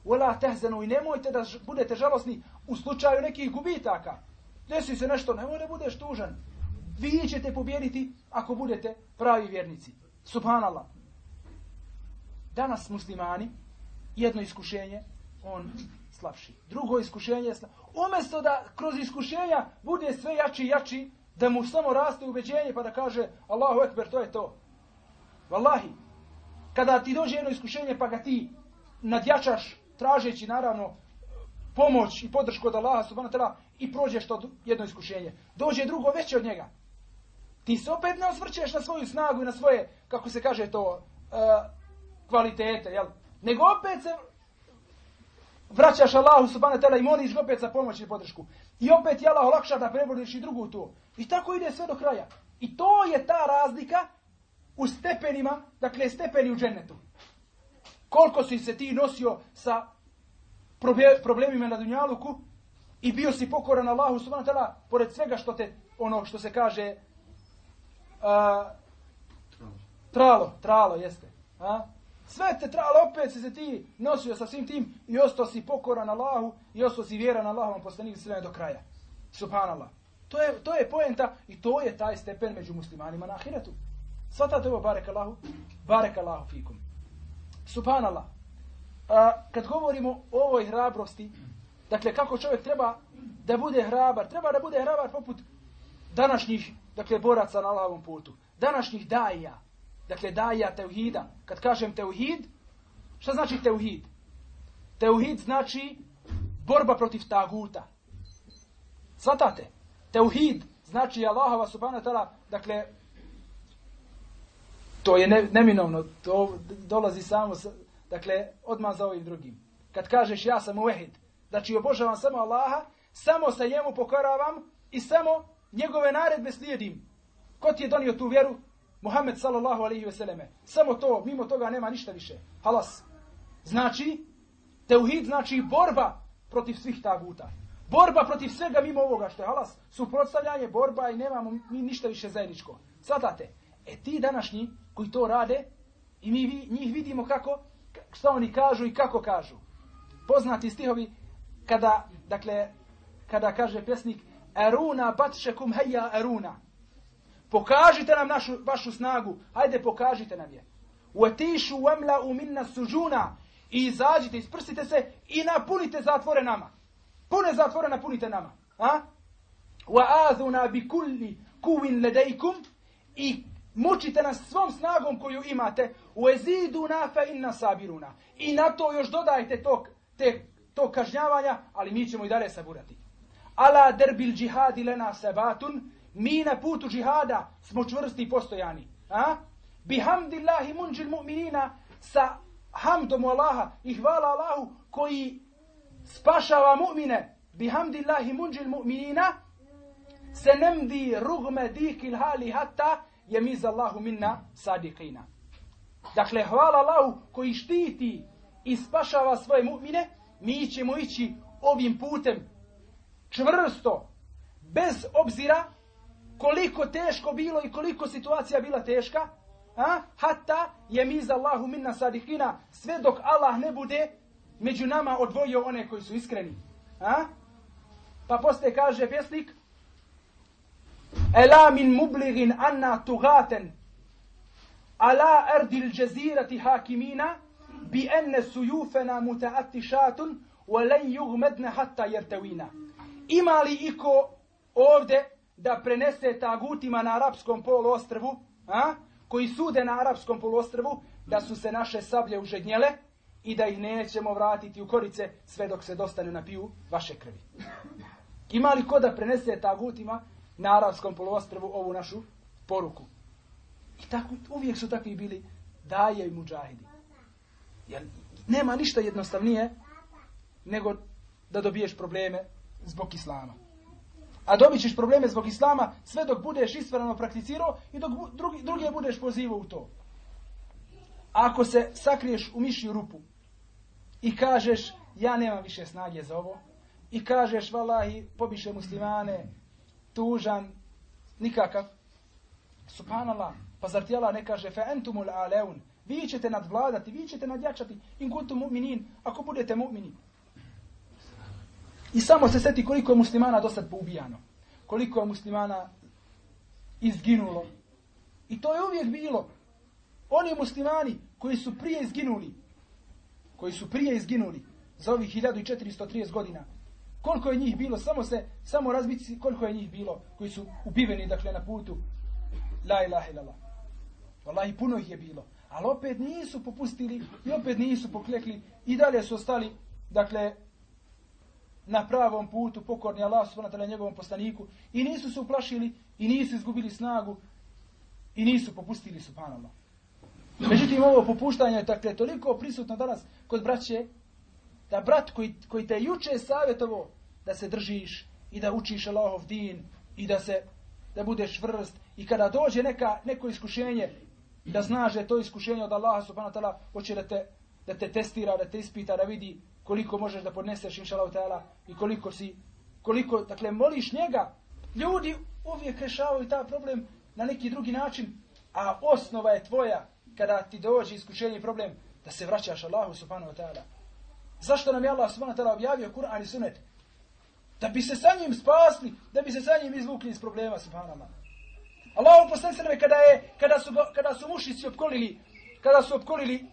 Wala tehzenu i nemojte da budete žalosni u slučaju nekih gubitaka. Desi se nešto, nemoj da budeš tužan. Vi ćete pobjediti ako budete pravi vjernici. Subhanallah. Danas muslimani, jedno iskušenje, on slabši. Drugo iskušenje. Umjesto da kroz iskušenja bude sve jači i jači, da mu samo raste ubeđenje pa da kaže Allahu Ekber, to je to. Wallahi, kada ti dođe jedno iskušenje pa ga ti nadjačaš tražeći naravno pomoć i podršku od Allaha subhanahu i prođeš to jedno iskušenje. Dođe drugo veće od njega. Ti se opet ne osvrćeš na svoju snagu i na svoje, kako se kaže to, uh, kvalitete, jel? Nego opet se vraćaš Allahu subhanahu i moliš opet za pomoć i podršku. I opet je Allah olakša da prebrodiš i drugu to. I tako ide sve do kraja. I to je ta razlika u stepenima, dakle stepeni u džennetu. Koliko si se ti nosio sa problemima na dunjaluku i bio si pokoran Allahu subhanahu pored svega što te, ono što se kaže, uh, tralo, tralo jeste. A? Sve te tralo, opet si se ti nosio sa svim tim i ostao si pokoran Allahu i ostao si vjeran Allahom poslanik sve do kraja. Subhanallah. To je, to je poenta i to je taj stepen među muslimanima na ahiretu. Svatate ovo, barek Allahu, barek Allahu fikum. Subhanallah. A, kad govorimo o ovoj hrabrosti, dakle kako čovjek treba da bude hrabar, treba da bude hrabar poput današnjih, dakle, boraca na Allahovom putu, današnjih daija, dakle, daija teuhida. Kad kažem teuhid, šta znači teuhid? Teuhid znači borba protiv taguta. Svatate? Teuhid znači Allahova subhanahu ta'ala, dakle, to je ne, neminovno, to dolazi samo, sa, dakle, odmah za ovim drugim. Kad kažeš ja sam uvehid, znači obožavam samo Allaha, samo sa njemu pokoravam i samo njegove naredbe slijedim. Ko ti je donio tu vjeru? Muhammed sallallahu alaihi ve selleme. Samo to, mimo toga nema ništa više. Halas. Znači, teuhid znači borba protiv svih taguta. Borba protiv svega mimo ovoga što je halas. Suprotstavljanje, borba i nemamo mi ništa više zajedničko. Svatate? E ti današnji koji to rade i mi vi, njih vidimo kako, šta oni kažu i kako kažu. Poznati stihovi kada, dakle, kada kaže pjesnik Eruna batšekum heja eruna. Pokažite nam našu, vašu snagu. Hajde, pokažite nam je. Uetišu wemla u minna suđuna. I izađite, isprsite se i napunite zatvore nama. Pune zatvore napunite nama. A? Wa azuna bi kulli kuvin ledejkum. I mučite nas svom snagom koju imate. U ezidu nafe inna sabiruna. I na to još dodajte to, te, to kažnjavanja, ali mi ćemo i dalje saburati. Ala derbil džihadi lena sebatun. Mi na putu džihada smo čvrsti i postojani. A? Bihamdillahi munđil mu'minina sa hamdom Allaha i hvala Allahu koji spašava mu'mine. Bihamdillahi munđil mu'minina se nemdi rugme dikil hali hatta jemiz Allahu minna sadiqina. Dakle, hvala Allahu koji štiti i spašava svoje mu'mine, mi ćemo ići ovim putem čvrsto, bez obzira koliko teško bilo i koliko situacija bila teška, a? hatta je mi za Allahu minna sadikina, sve dok Allah ne bude među nama odvojio one koji su iskreni. A? Pa poslije kaže pjesnik, Ela min mubligin anna tugaten, ala erdil džezirati hakimina, bi enne sujufena mutaatišatun, wa len jugmedne hatta jertevina. Ima li iko ovde da prenese tagutima na arapskom poluostrvu, a? koji sude na arapskom poluostrvu, da su se naše sablje užednjele i da ih nećemo vratiti u korice sve dok se dostane na piju vaše krvi. Ima li ko da prenese tagutima na arapskom poluostrvu ovu našu poruku? I tako, uvijek su takvi bili daje i muđahidi. Jer nema ništa jednostavnije nego da dobiješ probleme zbog islama. A dobit ćeš probleme zbog islama sve dok budeš ispravno prakticirao i dok drugi, drugi budeš pozivao u to. Ako se sakriješ u mišju rupu i kažeš ja nemam više snage za ovo i kažeš valahi pobiše muslimane, tužan, nikakav, subhanallah, pa zar ti Allah ne kaže fe entumul aleun, vi ćete nadvladati, vi ćete nadjačati in kuntum mu'minin, ako budete mu'mini. I samo se seti koliko je muslimana do sad poubijano. Koliko je muslimana izginulo. I to je uvijek bilo. Oni muslimani koji su prije izginuli, koji su prije izginuli za ovih 1430 godina, koliko je njih bilo, samo se, samo razmici koliko je njih bilo koji su ubiveni, dakle, na putu La ilaha illallah. Wallahi, puno ih je bilo. Ali opet nisu popustili i opet nisu poklekli i dalje su ostali, dakle, na pravom putu, pokorni Allah subhanahu wa njegovom poslaniku i nisu se uplašili i nisu izgubili snagu i nisu popustili subhanallah. Međutim, ovo popuštanje je dakle, toliko prisutno danas kod braće, da brat koji, koji te juče savjetovo da se držiš i da učiš Allahov din i da se da budeš vrst i kada dođe neka, neko iskušenje da znaš da je to iskušenje od Allaha subhanahu wa ta'ala hoće da te, da te testira, da te ispita, da vidi koliko možeš da podneseš inšalav ta'ala i koliko si, koliko, dakle, moliš njega. Ljudi uvijek rešavaju taj problem na neki drugi način, a osnova je tvoja kada ti dođe iskušenje problem da se vraćaš Allahu subhanahu wa ta'ala. Zašto nam je Allah subhanahu wa ta'ala objavio Kur'an i sunet? Da bi se sa njim spasli, da bi se sa njim izvukli iz problema subhanallah. Allahu poslanik kada je kada su kada su mušici opkolili, kada su opkolili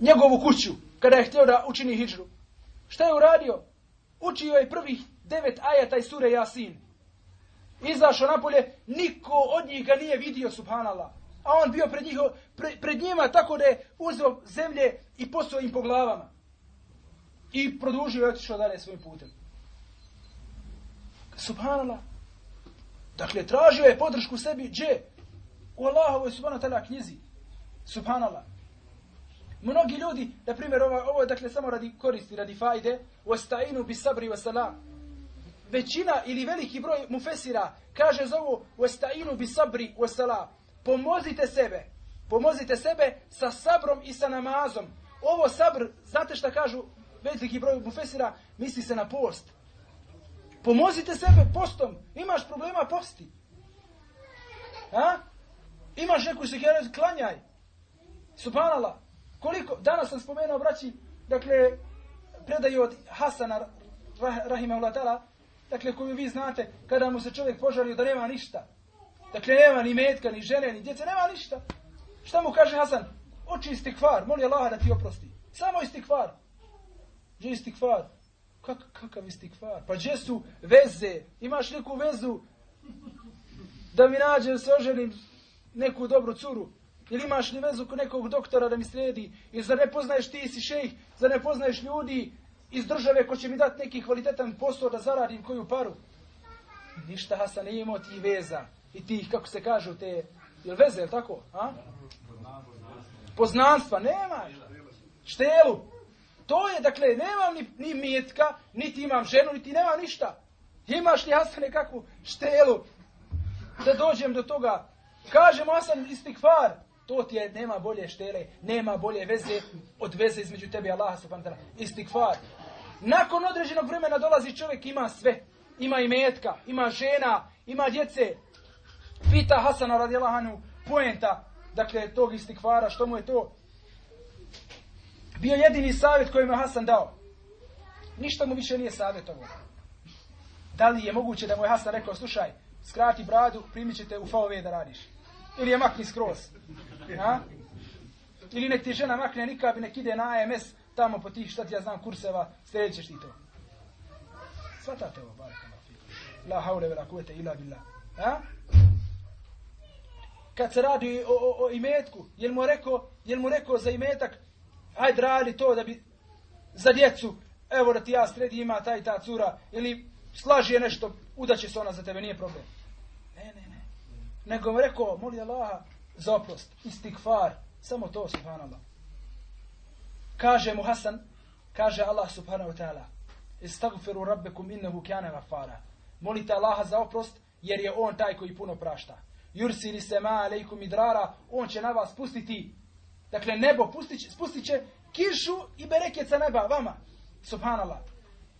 njegovu kuću, kada je htio da učini hidžru. Šta je uradio? Učio je prvih devet ajata iz sure Jasin. Izašao napolje, niko od njih ga nije vidio, subhanallah. A on bio pred, njiho, pre, pred njima tako da je uzeo zemlje i posuo im po glavama. I produžio i otišao dalje svojim putem. Subhanallah. Dakle, tražio je podršku sebi, gdje? U Allahovoj subhanahu ta'ala knjizi. Subhanallah. Mnogi ljudi, na primjer, ovo, ovo je dakle samo radi koristi, radi fajde, u ostainu bi sabri wasala. Većina ili veliki broj mufesira kaže za ovo ostainu bi sabri wasala. Pomozite sebe, pomozite sebe sa sabrom i sa namazom. Ovo sabr, znate šta kažu veliki broj mufesira, misli se na post. Pomozite sebe postom, imaš problema posti. Ha? Imaš neku sekeru, klanjaj. Subhanallah. Koliko, danas sam spomenuo, braći, dakle, predaju od Hasana, rah, rahimahullah ta'ala, dakle, koju vi znate, kada mu se čovjek požalio da nema ništa. Dakle, nema ni metka, ni žene, ni djece, nema ništa. Šta mu kaže Hasan? Oči istikvar, moli Allaha da ti oprosti. Samo istikvar. Gdje istikvar? Kak, kakav istikvar? Pa gdje su veze? Imaš neku vezu da mi nađem se oženim neku dobru curu? Ili imaš li vezu kod nekog doktora da mi sredi? Ili zar ne poznaješ ti si šejh? Zar ne poznaješ ljudi iz države ko će mi dati neki kvalitetan posao da zaradim koju paru? Ništa Hasan nije imao ti veza. I ti, kako se kažu, te... Jel veze, jel tako? A? Poznanstva, nemaš. Štelu. To je, dakle, nemam ni, ni metka, niti imam ženu, niti nemam ništa. Imaš li Hasane kakvu štelu? Da dođem do toga. Kažem Hasan istikfar. To ti je, nema bolje štele, nema bolje veze od veze između tebe i Allaha subhanahu wa ta'ala. Istikfar. Nakon određenog vremena dolazi čovjek, ima sve. Ima i metka, ima žena, ima djece. Pita Hasana radijallahu anhu poenta, dakle, tog istikfara, što mu je to? Bio jedini savjet koji mu je Hasan dao. Ništa mu više nije savjetovo. Da li je moguće da mu je Hasan rekao, slušaj, skrati bradu, primit ćete u VV da radiš. Ili je makni skroz. Ha? Ili nek ti žena makne nikab i nek ide na AMS tamo po tih šta ti ja znam kurseva, sljedeće ćeš ti to. Svatate ovo, baraka La haule vela kuvete ila billah. Ha? Kad se radi o, o, o imetku, jel mu rekao, jel mu rekao za imetak, hajde radi to da bi za djecu, evo da ti ja sredi ima ta i ta cura, ili slaži je nešto, udaće se ona za tebe, nije problem Ne, ne, ne. Nego mu rekao, moli Allaha za oprost, istikfar, samo to, subhanallah. Kaže mu Hasan, kaže Allah subhanahu wa ta'ala, istagfiru rabbekum innehu kjane gafara. Molite Allaha za oprost, jer je on taj koji puno prašta. Yursili se ma alejkum idrara, on će na vas pustiti Dakle, nebo pustit će, spustit će kišu i bereket sa neba vama. Subhanallah.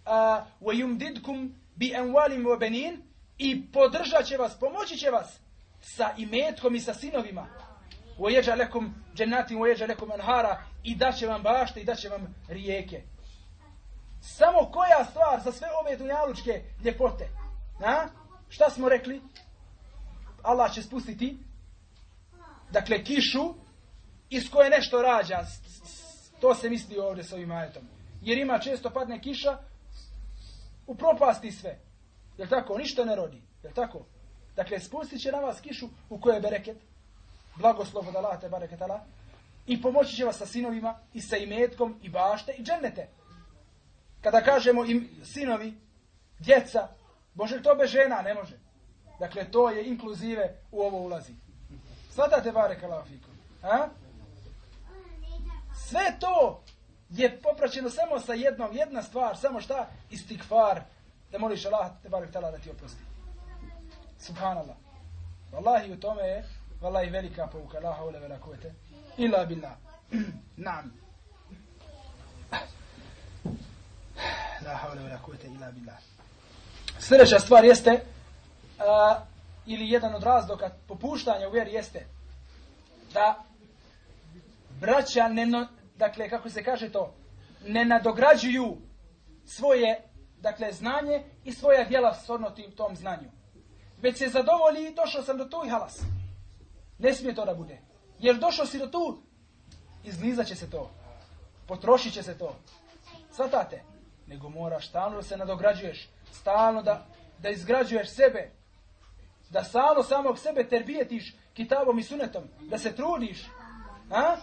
Uh, وَيُمْدِدْكُمْ بِأَنْوَالِمْ وَبَنِينَ I podržat će vas, pomoći će vas sa imetkom i sa sinovima. Ujeđa lekom dženatim, ujeđa lekom anhara i daće vam bašte i da će vam rijeke. Samo koja stvar za sve ove dunjalučke ljepote? Na? Šta smo rekli? Allah će spustiti dakle kišu iz koje nešto rađa. To se misli ovdje s ovim ajetom. Jer ima često padne kiša, u propasti sve. Jel tako? Ništa ne rodi. Jel tako? Dakle, spustit će na vas kišu u kojoj je bereket, blagoslov od Allaha te bareket Allah, i pomoći će vas sa sinovima, i sa imetkom, i bašte, i džennete. Kada kažemo im sinovi, djeca, može li to bez žena? Ne može. Dakle, to je inkluzive u ovo ulazi. Svatate barek Allah. A? Sve to je popraćeno samo sa jednom, jedna stvar, samo šta? Istikfar, da moliš Allah te barek tala da ti oprosti. Subhanallah. Wallahi u tome je, wallahi velika pouka, la haule vela kuvete, illa billah. Naam. La haule vela kuvete, illa billah. Sljedeća stvar jeste, a, ili jedan od razloga popuštanja u vjeri jeste, da braća ne, dakle, kako se kaže to, ne nadograđuju svoje, dakle, znanje i svoja djela shodno tim- tom znanju Već se zadovolji i došao sam do tu i halas. Ne smije to da bude. Jer došao si do tu, izlizat će se to. Potrošit će se to. Svatate? Nego moraš stalno da se nadograđuješ. Stalno da, da izgrađuješ sebe. Da stalno samog sebe terbijetiš kitabom i sunetom. Da se trudiš. A?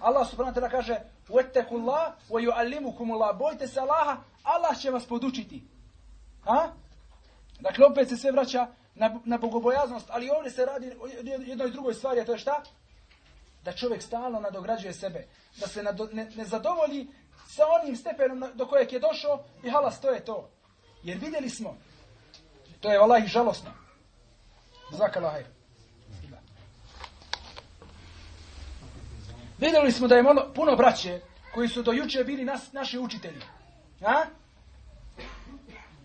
Allah subhanahu wa ta'ala kaže وَاتَّكُوا اللَّهِ وَيُعَلِّمُكُمُ اللَّهِ Bojte se Allaha, Allah će vas podučiti. A? Dakle, opet se sve vraća na, na bogobojaznost, ali ovdje se radi o jednoj drugoj stvari, a to je šta? Da čovjek stalno nadograđuje sebe. Da se nado, ne, ne zadovolji sa onim stepenom do kojeg je došao i halas, to je to. Jer vidjeli smo, to je vallahi žalosno. Zakala hajr. Vidjeli smo da je malo, puno braće koji su do juče bili nas, naši učitelji. A?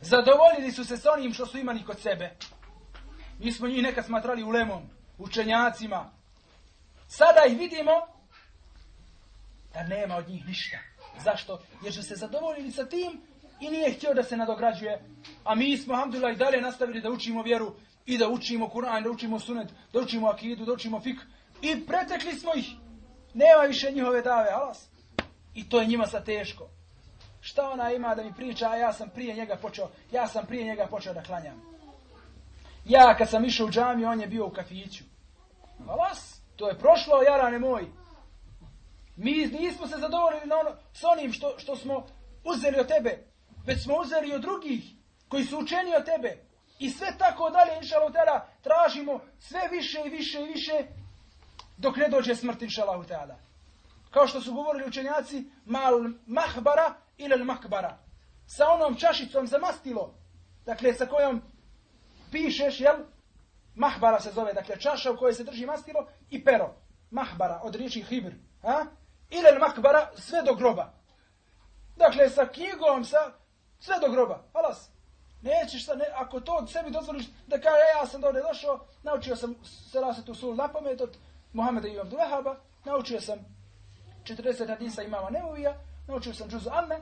Zadovoljili su se sa onim što su imali kod sebe. Mi smo njih nekad smatrali ulemom, učenjacima. Sada ih vidimo da nema od njih ništa. Zašto? Jer su se zadovoljili sa tim i nije htio da se nadograđuje. A mi smo, alhamdulillah, i dalje nastavili da učimo vjeru i da učimo Kur'an, da učimo sunet, da učimo akidu, da učimo fik. I pretekli smo ih. Nema više njihove dave, alas. I to je njima sa teško. Šta ona ima da mi priča, a ja sam prije njega počeo, ja sam prije njega počeo da klanjam. Ja kad sam išao u džamiju, on je bio u kafiću. Alas, to je prošlo, jarane moj. Mi nismo se zadovoljili ono, s onim što, što smo uzeli od tebe, već smo uzeli od drugih koji su učeni od tebe. I sve tako dalje, inša tražimo sve više i više i više dok ne dođe smrt, inša. Kao što su govorili učenjaci, mal mahbara ili makbara. Sa onom čašicom za mastilo, dakle sa kojom pišeš, jel? Mahbara se zove, dakle čaša u kojoj se drži mastilo i pero. Mahbara, od riječi hibr. A? Ili makbara, sve do groba. Dakle, sa knjigom, sa sve do groba. Halas. Nećeš sa, ne, ako to od sebi dozvoliš da kaže, e, ja sam do ovdje došao, naučio sam selasetu sul na pamet od Muhameda i Abdu Wahaba, naučio sam 40 hadisa imama Neuvija, naučio sam džuzu Amme,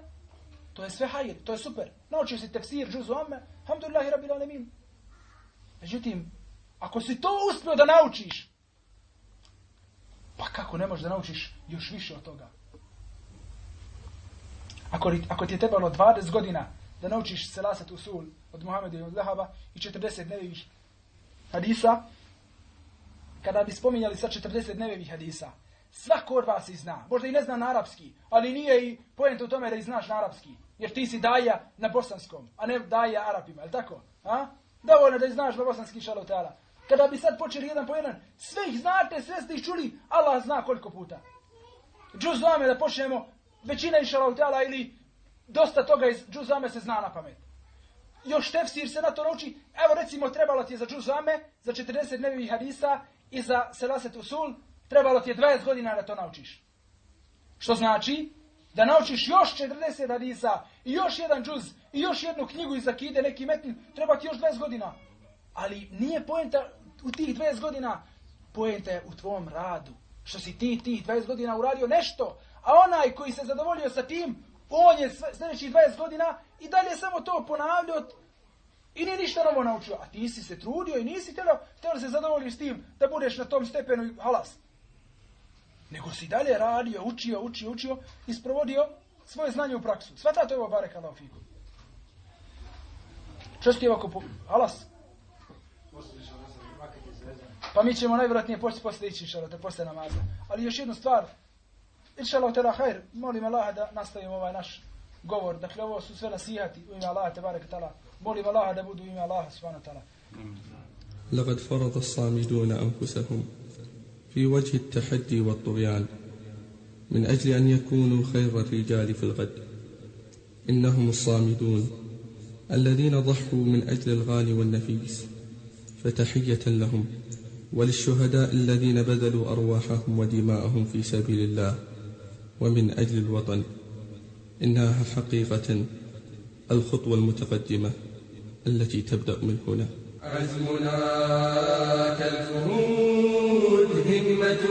to je sve hajir, to je super. Naučio si tefsir džuzu Amme, hamdulillahi rabbil alemin. Međutim, ako si to uspio da naučiš, pa kako ne možeš da naučiš još više od toga? Ako, ako ti je trebalo 20 godina da naučiš selaset usul od Muhameda i od Zahaba i 40 nevevih hadisa, kada bi spominjali sa 40 nevevih hadisa, svako od vas ih zna. Možda i ne zna na arapski, ali nije i pojenta u tome da ih znaš na arapski. Jer ti si daja na bosanskom, a ne daja arapima, je tako? A? Dovoljno da ih znaš na bosanski šalu teala. Kada bi sad počeli jedan po jedan, sve ih znate, sve ste ih čuli, Allah zna koliko puta. Džuzame da počnemo, većina šalu teala ili dosta toga iz džuzame se zna na pamet. Još tefsir se na to nauči. Evo recimo trebalo ti je za džuzame, za 40 nevih hadisa i za selaset usul, trebalo ti je 20 godina da to naučiš. Što znači da naučiš još 40 hadisa i još jedan džuz i još jednu knjigu iz akide, neki metin, treba ti još 20 godina. Ali nije poenta u tih 20 godina, poenta je u tvom radu. Što si ti tih 20 godina uradio nešto, a onaj koji se zadovoljio sa tim, on je sljedećih 20 godina i dalje samo to ponavljao I nije ništa novo naučio, a ti si se trudio i nisi htjela, htjela se zadovoljiti s tim da budeš na tom stepenu i halas. Nego si dalje radio, učio, učio, učio i sprovodio svoje znanje u praksu. Svatate ovo barek fiku. Često je ovako, po... halas. Pa mi ćemo najvjerojatnije poslije, poslije ići, inšalav, te poslije namaza. Ali još jednu stvar, inšalav tera hajr, molim Allaha da nastavimo ovaj naš govor. Dakle, ovo su sve nasihati u ime Allaha, te barek tala. Molim Allaha da budu u ime Allaha, subhanahu wa ta'ala. لقد فرض الصامدون أنفسهم في وجه التحدي والطغيان من أجل أن يكونوا خير الرجال في الغد إنهم الصامدون الذين ضحوا من أجل الغالي والنفيس فتحية لهم وللشهداء الذين بذلوا أرواحهم ودماءهم في سبيل الله ومن أجل الوطن إنها حقيقة الخطوة المتقدمة التي تبدأ من هنا. عزمنا كالفهود همة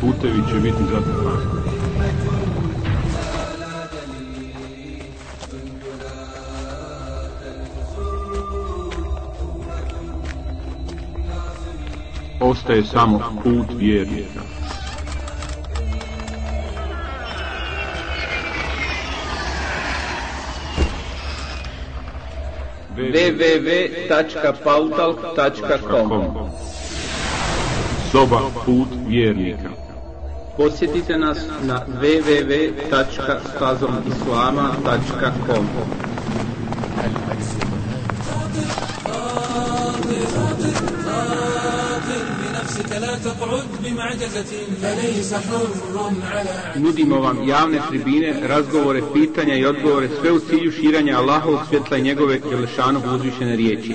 putevi će biti zatrpani. Ostaje samo put vjernika. www.pautalk.com Soba put vjernika. Posjetite nas na www.stazomislama.com Nudimo vam javne tribine, razgovore, pitanja i odgovore, sve u cilju širanja Allahovog svjetla i njegove Jelšanog uzvišene riječi.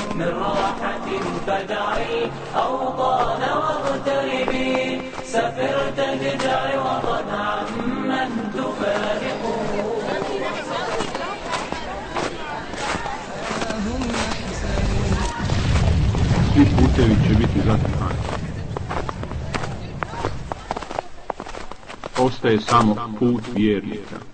من راحة فدع الأوطان واغتربي ما في المقابل ذي عقل وذي أدب من راحة فدع الأوطان واغتربي سفر تجد عوضا عمن تفارقه Svi putevi će biti zatrpani. Ostaje samo put vjernika.